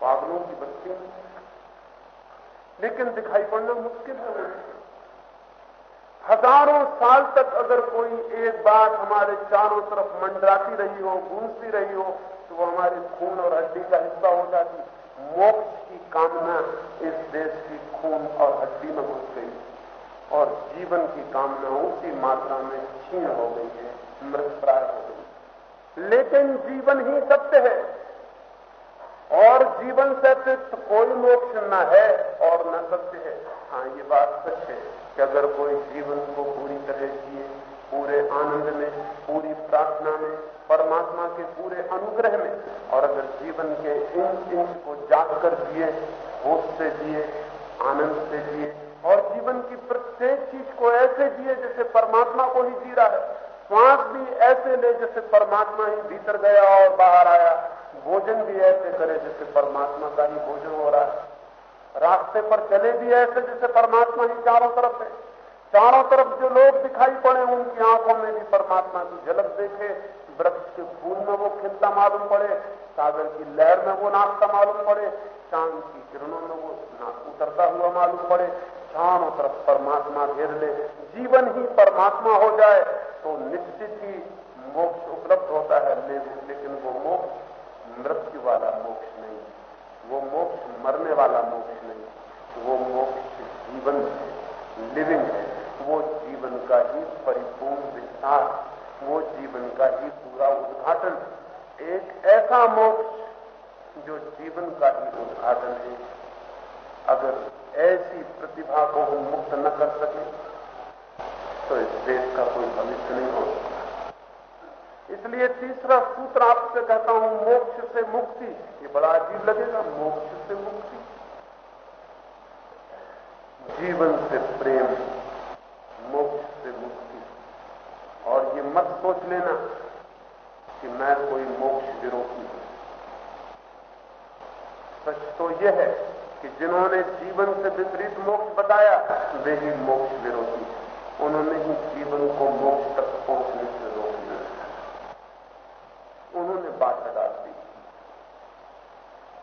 पागलों की बच्ची लेकिन दिखाई पड़ना मुश्किल है। हज़ारों साल तक अगर कोई एक बात हमारे चारों तरफ़ मंडराती रही हो, गूंजती रही हो तो वो हमारे खून और हड्डी का हिस्सा हो जाती। मोक्ष की कामना इस देश की खून और हड्डी में घुस गई। और जीवन की कामना उसी मात्रा में क्षीण हो गई है मृत प्राय हो गई। लेकिन जीवन ही सत्य है। और जीवन से अतिरिक्त कोई मोक्ष न है और न सत्य है। हाँ ये बात सच है कि अगर कोई जीवन को पूरी तरह जिए, पूरे आनंद में, पूरी प्रार्थना में, परमात्मा के पूरे अनुग्रह में, और अगर जीवन के इंच इंच को जाग कर दिए होश से दिए आनंद से दिए और जीवन की प्रत्येक चीज़ को ऐसे दिए जैसे परमात्मा को ही जी रहा है, श्वास भी ऐसे ले जैसे परमात्मा ही भीतर गया और बाहर आया, भोजन भी ऐसे करे जैसे परमात्मा का ही भोजन हो रहा है। रास्ते पर चले भी ऐसे जैसे परमात्मा ही चारों तरफ़ है। चारों तरफ़ जो लोग दिखाई पड़े, उनकी आँखों में भी परमात्मा की झलक देखे। वृक्ष के फूल में वो खिलता मालूम पड़े, सागर की लहर में वो नाचता मालूम पड़े, चाँद की किरणों में वो उतरता हुआ मालूम पड़े। चारों तरफ़ परमात्मा घेर ले, जीवन ही परमात्मा हो जाए तो निश्चित ही मोक्ष उपलब्ध होता है। लेकिन वो मोक्ष मृत्यु वाला मोक्ष वो मोक्ष मरने वाला मोक्ष नहीं वो मोक्ष जीवन है लिविंग है। वो जीवन का ही परिपूर्ण विस्तार वो जीवन का ही पूरा उद्घाटन एक ऐसा मोक्ष जो जीवन का ही उद्घाटन है। अगर ऐसी प्रतिभा को हम मुक्त न कर सके तो इस देश का कोई भविष्य नहीं हो सकता। इसलिए तीसरा सूत्र आपसे कहता हूँ, मोक्ष से मुक्ति। ये बड़ा अजीब लगेगा, मोक्ष से मुक्ति। जीवन से प्रेम, मोक्ष से मुक्ति। और ये मत सोच लेना कि मैं कोई मोक्ष विरोधी हूँ। सच तो यह है कि जिन्होंने जीवन से विपरीत मोक्ष बताया, वे ही मोक्ष विरोधी उन्होंने ही जीवन को मोक्ष तक पहुँचने उन्होंने बात डाल दी।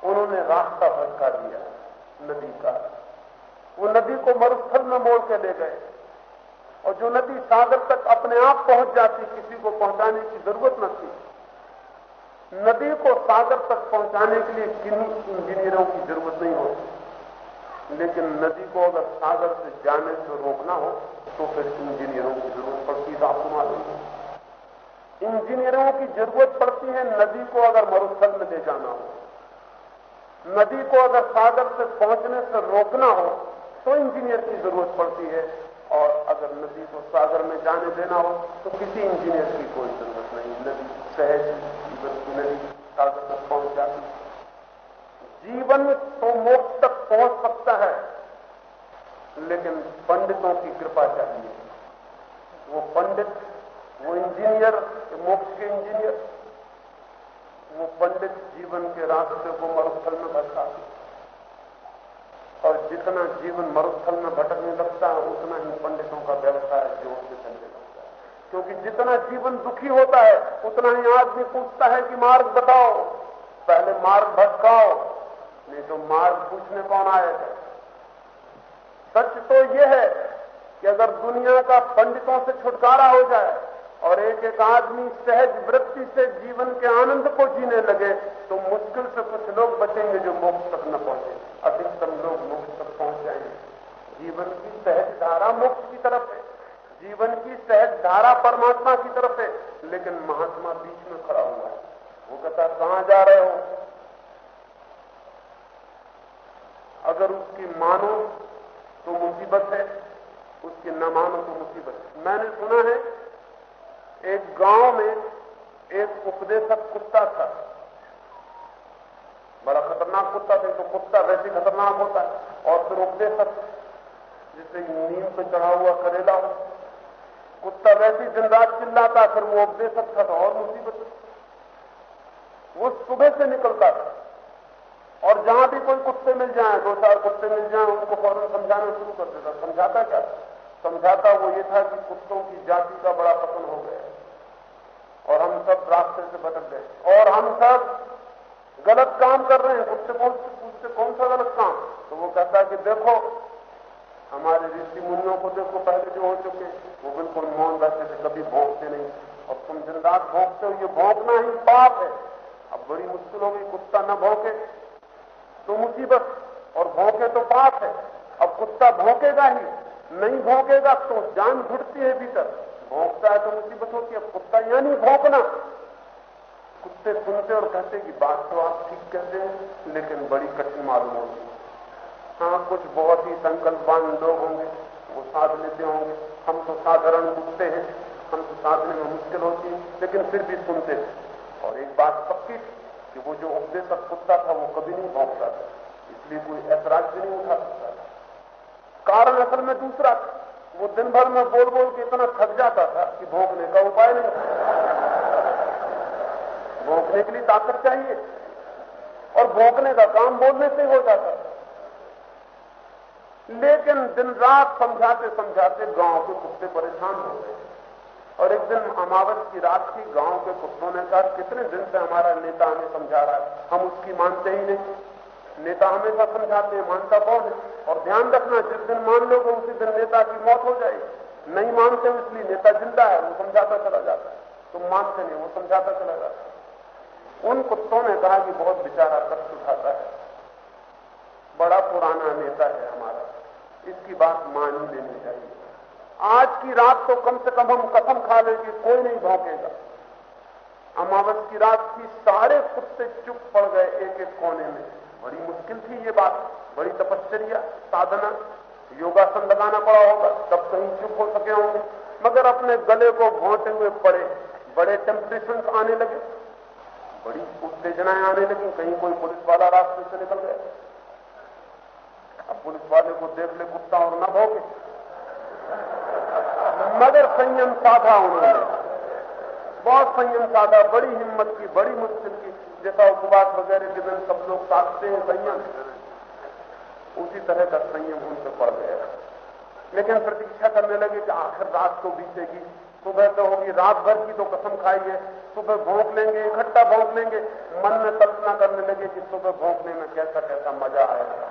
उन्होंने रास्ता भटका दिया नदी का। वो नदी को मरुस्थल में मोड़ के ले गए। और जो नदी सागर तक अपने आप पहुँच जाती, किसी को पहुँचाने की ज़रूरत न थी। नदी को सागर तक पहुँचाने के लिए किन्हीं इंजीनियरों की ज़रूरत नहीं होती। लेकिन नदी को अगर सागर से जाने से रोकना हो तो फिर इंजीनियरों की ज़रूरत पड़ती है आपको मालूम है इंजीनियरों की ज़रूरत पड़ती है नदी को अगर मरुस्थल में ले जाना हो, नदी को अगर सागर से पहुँचने से रोकना हो तो इंजीनियर की ज़रूरत पड़ती है। और अगर नदी को सागर में जाने देना हो तो किसी इंजीनियर की कोई ज़रूरत नहीं। नदी सहज, जीवन की नदी सागर तक पहुँच जाती जीवन तो मोक्ष तक पहुँच सकता है, लेकिन पंडितों की कृपा चाहिए। वो पंडित वो इंजीनियर मोक्ष के इंजीनियर, वो पंडित जीवन के रास्ते को मरुस्थल में भटकाते और जितना जीवन मरुस्थल में भटकने लगता है, उतना ही पंडितों का व्यवसाय ज़ोर से चलने लगता है। क्योंकि जितना जीवन दुखी होता है, उतना ही आदमी पूछता है कि मार्ग बताओ। पहले मार्ग भटकाओ, नहीं तो मार्ग पूछने कौन आएगा सच तो यह है कि अगर दुनिया का पंडितों से छुटकारा हो जाए और एक एक आदमी सहज वृत्ति से जीवन के आनंद को जीने लगे तो मुश्किल से कुछ लोग बचेंगे जो मोक्ष तक न पहुँचे। अधिकतम लोग मोक्ष तक पहुँच जाएँगे। जीवन की सहज धारा मोक्ष की तरफ़ है। जीवन की सहज धारा परमात्मा की तरफ़ है, लेकिन महात्मा बीच में खड़ा हुआ है। वो कहता, कहाँ जा रहे हो? अगर उसकी मानो तो मुसीबत है, उसकी न मानो तो मुसीबत है। मैंने सुना है एक गाँव में एक उपदेशक कुत्ता था। बड़ा खतरनाक कुत्ता था तो कुत्ता वैसे खतरनाक होता है। और फिर उपदेशक जिसे नीम पे चढ़ा हुआ करेला हो। कुत्ता वैसे दिन रात चिल्लाता, फिर वो उपदेशक था तो और मुसीबत। वो सुबह से निकलता था। और जहाँ भी कोई कुत्ते मिल जाए, दो चार कुत्ते मिल जाए, उनको फ़ौरन समझाना शुरू कर देता। समझाता क्या? समझाता वो ये था कि कुत्तों की जाति का बड़ा पतन हो गया। और हम सब रास्ते से भटक गए। और हम सब गलत काम कर रहे हैं। उससे पूछते पूछते कौन सा गलत काम? तो वो कहता है कि देखो, हमारे ऋषि मुनियों को देखो, पहले जो हो चुके वो बिल्कुल मौन रहते थे, कभी भोंकते नहीं। और तुम दिन रात भोंकते हो, ये भोंकना ही पाप है। अब बड़ी मुश्किल होगी, कुत्ता न भोंके। तो मुसीबत और भोंके तो पाप है। अब कुत्ता भोंकेगा ही, नहीं भोंकेगा तो जान घुटती है भीतर। भोंकता है तो मुसीबत होती है। कुत्ता या नहीं भोंकना। कुत्ते सुनते और कहते कि बात तो आप ठीक कहते हैं, लेकिन बड़ी कठिन मालूम होगी। हाँ कुछ बहुत ही संकल्पवान लोग होंगे, वो साध लेते होंगे। हम तो साधारण कुत्ते हैं, हम तो साधने में मुश्किल होती है, लेकिन फिर भी सुनते हैं। और एक बात पक्की कि वो जो उपदेशक कुत्ता था, वो कभी नहीं भोंकता था। इसलिए कोई ऐतराज भी नहीं उठा सकता था। कारण असल में दूसरा वो दिन भर में बोल बोल के इतना थक जाता था कि भोंकने का उपाय नहीं भोंकने के लिए ताकत चाहिए और भोंकने का काम बोलने से हो जाता लेकिन दिन रात समझाते समझाते गाँव के कुत्ते परेशान हो गए। और एक दिन अमावस की रात की गाँव के कुत्तों ने कहा, कितने दिन से हमारा नेता हमें समझा रहा है? हम उसकी मानते ही नहीं। नेता हमेशा समझाते हैं, मानता कौन है? और ध्यान रखना, जिस दिन मान लोगे उसी दिन नेता की मौत हो जाएगी। नहीं मानते इसलिए नेता ज़िंदा है, वो समझाता चला जाता है। तुम मानते नहीं, वो समझाता चला जाता है। उन कुत्तों ने कहा कि बहुत बेचारा कष्ट उठाता है। बड़ा पुराना नेता है हमारा। इसकी बात मान ही लेनी चाहिए आज की रात तो कम से कम हम कसम खा लें कि कोई नहीं भौंकेगा। अमावस की रात की सारे कुत्ते चुप पड़ गए एक एक कोने में। बड़ी मुश्किल थी ये बात। बड़ी तपश्चर्या, साधना, योगासन लगाना पड़ा होगा, तब कहीं चुप हो सके होंगे। मगर अपने गले को घोंटे हुए पड़े, बड़े टेम्परेचर आने लगे। बड़ी उत्तेजनाएँ आने लगी, कहीं कोई पुलिस वाला रास्ते से निकल गया। अब पुलिस वाले को देख ले, कुत्ता और न भोगे मगर संयम साधा उन्होंने। बहुत संयम साधा, बड़ी हिम्मत की, बड़ी मुश्किल की। जैसा उपवास वगैरह के दिन सब लोग ताकते हैं संयम उसी तरह का संयम उनसे पड़ गया। लेकिन प्रतीक्षा करने लगे कि आखिर रात को बीतेगी। सुबह तो होगी, रात भर की तो कसम है सुबह भोंक लेंगे, इकट्ठा भोंक लेंगे। मन में कल्पना करने लगे कि सुबह भोंकने में कैसा कैसा मज़ा आएगा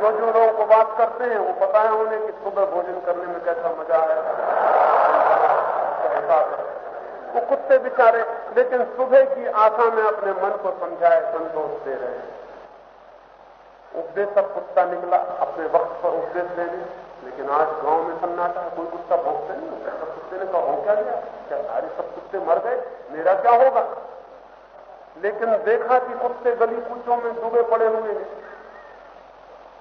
जो जो लोग उपवास करते हैं, वो पता है उन्हें कि सुबह भोजन करने में कैसा मज़ा आएगा वो कुत्ते बिचारे, लेकिन सुबह की आशा में अपने मन को समझाए, संतोष दे रहे हैं। उपदेशक कुत्ता निकला, अपने वक्त पर उपदेश देने लेकिन आज गाँव में सन्नाटा कोई कुत्ता भोगते नहीं सब कुत्ते ने कहा हो क्या गया क्या सारे सब कुत्ते मर गए? मेरा क्या होगा? लेकिन देखा कि कुत्ते गली कुचों में डूबे पड़े हुए हैं।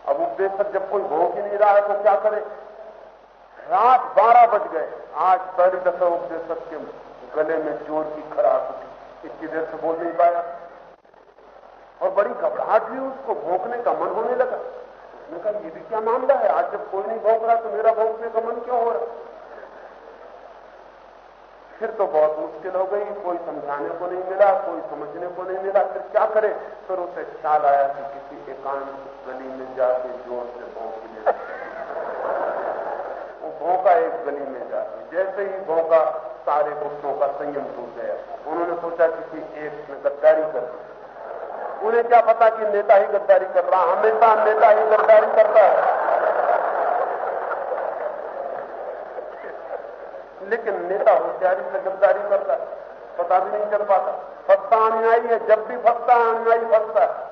अब उपदेशक जब कोई भोग ही नहीं रहा है तो क्या करे? रात बारह बज गए। आज पहली दफ़ा उपदेशक के गले में ज़ोर की खराब उठी। इतनी देर से बोल नहीं पाया। और बड़ी घबराहट हुई उसको, भोंकने का मन होने लगा। उसने कहा, ये भी क्या मामला है? आज जब कोई नहीं भोंक रहा तो मेरा भोंकने का मन क्यों हो रहा? फिर तो बहुत मुश्किल हो गई। कोई समझाने को नहीं मिला, कोई समझने को नहीं मिला। फिर क्या करे? फिर उसे ख्याल आया कि किसी एकांत गली में जाके ज़ोर से भोंक ले वो भोंका एक गली में जाके, जैसे ही भोंका सारे कुत्तों का संयम टूट गया उन्होंने सोचा किसी एक ने गद्दारी कर दी। उन्हें क्या पता कि नेता ही गद्दारी कर रहा हमेशा नेता ही गद्दारी करता है। लेकिन नेता होशियारी से गद्दारी करता है। पता भी नहीं चल पाता। फंसता अनुयायी है, जब भी फंसता अनुयायी फंसता है।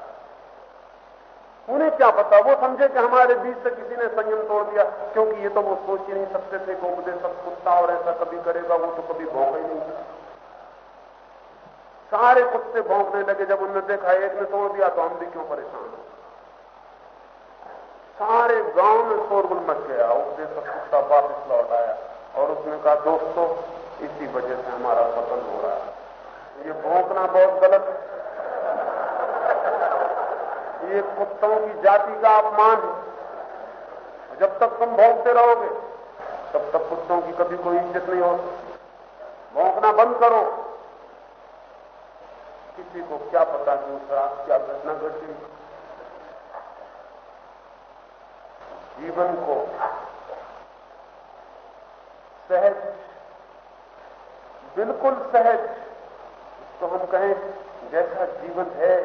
उन्हें क्या पता? वो समझे कि हमारे बीच से किसी ने संयम तोड़ दिया। क्योंकि ये तो वो सोच ही नहीं सकते थे कि उपदेशक कुत्ता और ऐसा कभी करेगा, वो तो कभी भौंक ही नहीं सारे कुत्ते भौंकने लगे जब उनने देखा, एक ने तोड़ दिया तो हम भी क्यों परेशान हो? सारे गाँव में शोरगुल मच गया। उपदेशक कुत्ता वापिस लौट आया और उसने कहा, दोस्तों, इसी वजह से हमारा पतन हो रहा है। ये भोंकना बहुत गलत है। ये कुत्तों की जाति का अपमान है। जब तक तुम भोंकते रहोगे, तब तक कुत्तों की कभी कोई इज़्ज़त नहीं होती। भोंकना बंद करो। किसी को क्या पता कि उस क्या घटना घटी। जीवन को सहज, बिल्कुल सहज तो हम कहें जैसा जीवन है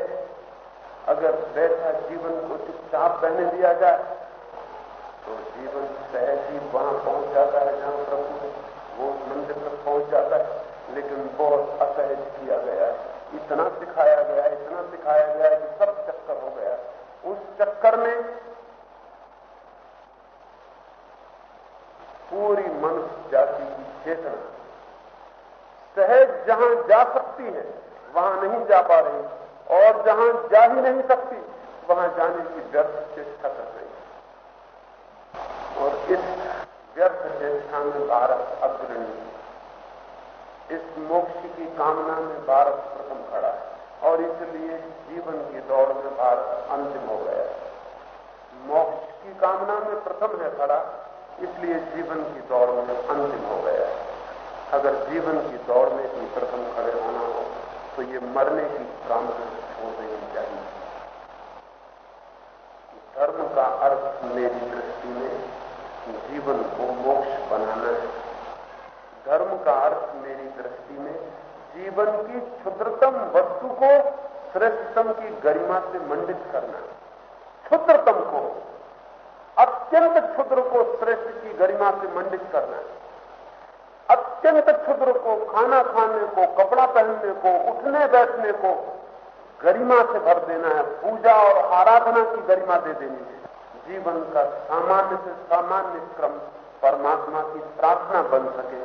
अगर बैठा जीवन को चुपचाप बहने दिया जाए तो जीवन सहज ही वहाँ पहुँच जाता है जहाँ प्रभु वो मंदिर तक पहुँच जाता है, लेकिन बहुत असहज किया गया है। इतना सिखाया गया इतना सिखाया गया है कि सब चक्कर हो गया उस चक्कर में पूरी मनुष्य जाति की चेतना सहज जहाँ जा सकती है, वहाँ नहीं जा पा रही। और जहाँ जा ही नहीं सकती, वहाँ जाने की व्यर्थ चेष्टा कर रही है। और इस व्यर्थ चेष्टा में भारत अग्रणी इस मोक्ष की कामना में भारत प्रथम खड़ा है। और इसलिए जीवन की दौड़ में भारत अंतिम हो गया है। मोक्ष की कामना में प्रथम है खड़ा, इसलिए जीवन की दौड़ में अंतिम हो गया है। अगर जीवन की दौड़ में इतनी प्रथम खड़े होना हो तो ये मरने की कामना हो देनी चाहिए। धर्म का अर्थ मेरी दृष्टि में जीवन को मोक्ष बनाना है। धर्म का अर्थ मेरी दृष्टि में जीवन की क्षुद्रतम वस्तु को श्रेष्ठतम की गरिमा से मंडित करना। क्षुद्रतम को, अत्यंत क्षुद्र को श्रेष्ठ की गरिमा से मंडित करना। अत्यंत क्षुद्र को खाना खाने को, कपड़ा पहनने को, उठने बैठने को गरिमा से भर देना है। पूजा और आराधना की गरिमा दे देनी है। जीवन का सामान्य से सामान्य क्रम परमात्मा की प्रार्थना बन सके,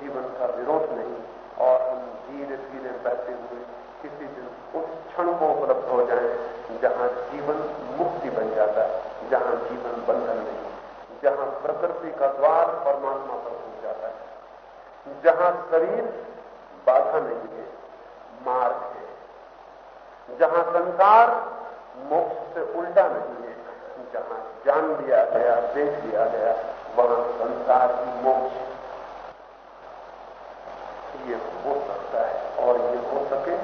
जीवन का विरोध नहीं। और हम धीरे धीरे बहते हुए किसी दिन उस क्षण को उपलब्ध हो जाए, जहाँ जीवन मुक्ति बन जाता है, जहाँ जीवन बंधन नहीं, जहाँ प्रकृति का द्वार परमात्मा पर जहाँ शरीर बाधा नहीं है, मार्ग है। जहाँ संसार मोक्ष से उल्टा नहीं है, जहाँ जान लिया गया, देख लिया गया, वहाँ संसार की मोक्ष। ये हो सकता है और ये हो सके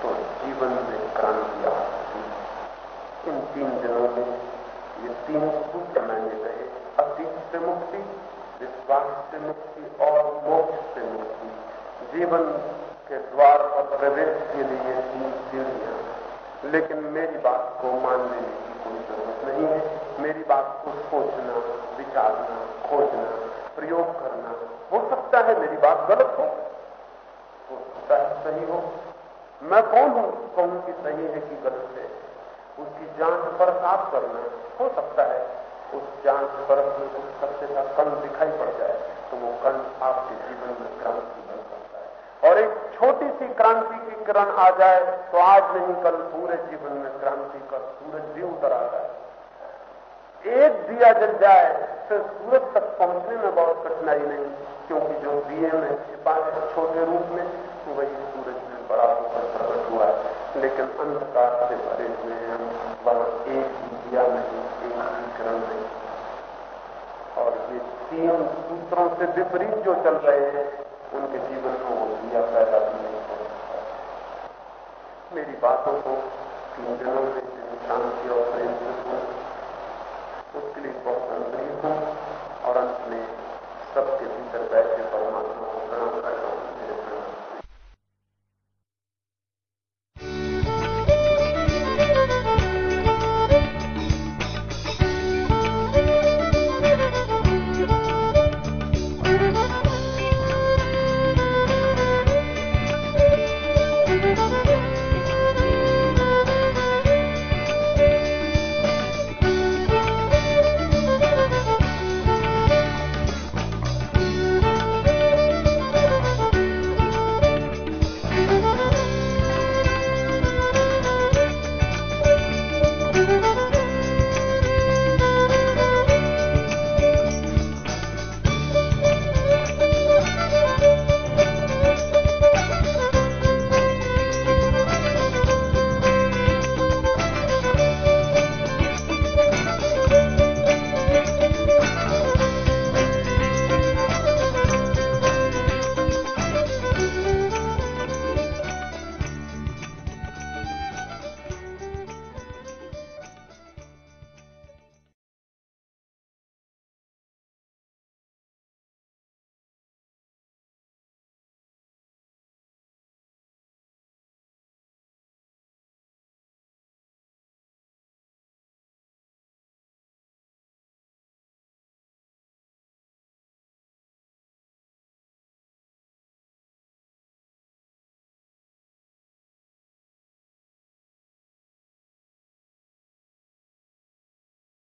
तो जीवन में क्रांति आ सकती है। इन तीन दिनों में ये तीन सूत्र मैंने कहे अतीत से मुक्ति, विश्वास से मुक्ति जीवन के द्वार पर प्रवेश के लिए तीन सीढ़ियाँ। लेकिन मेरी बात को मान लेने की कोई ज़रूरत नहीं है। मेरी बात को सोचना, विचारना, खोजना, प्रयोग करना हो सकता है मेरी बात गलत हो। हो सकता है सही हो। मैं कौन हूँ? कहूँ कि सही है कि गलत है? उसकी जाँच पर साफ़ करना हो सकता है। उस जाँच परख में कुछ सत्य का कण दिखाई पड़ जाए तो वो कण आपके जीवन में क्रांति और एक छोटी सी क्रांति की किरण आ जाए तो आज नहीं, कल पूरे जीवन में क्रांति का सूरज भी उतर आता है एक दिया जल जाए, फिर सूरज तक पहुँचने में बहुत कठिनाई नहीं, क्योंकि जो दिए में छिपा है छोटे रूप में तो वही सूरज में बड़ा होकर प्रकट हुआ है। लेकिन अंधकार से भरे हुए हैं, वहाँ एक ही दिया नहीं, एक ही किरण नहीं। और ये तीन सूत्रों से विपरीत जो चल रहे हैं उनके जीवन को वो दुनिया पैदा भी नहीं हो। सकता मेरी बातों को तीन दिनों में शांति और प्रेम से सुन, उसके लिए बहुत अनुग्रहित हूँ और अंत में सबके भीतर बैठे परमात्मा को प्रणाम करता हूँ।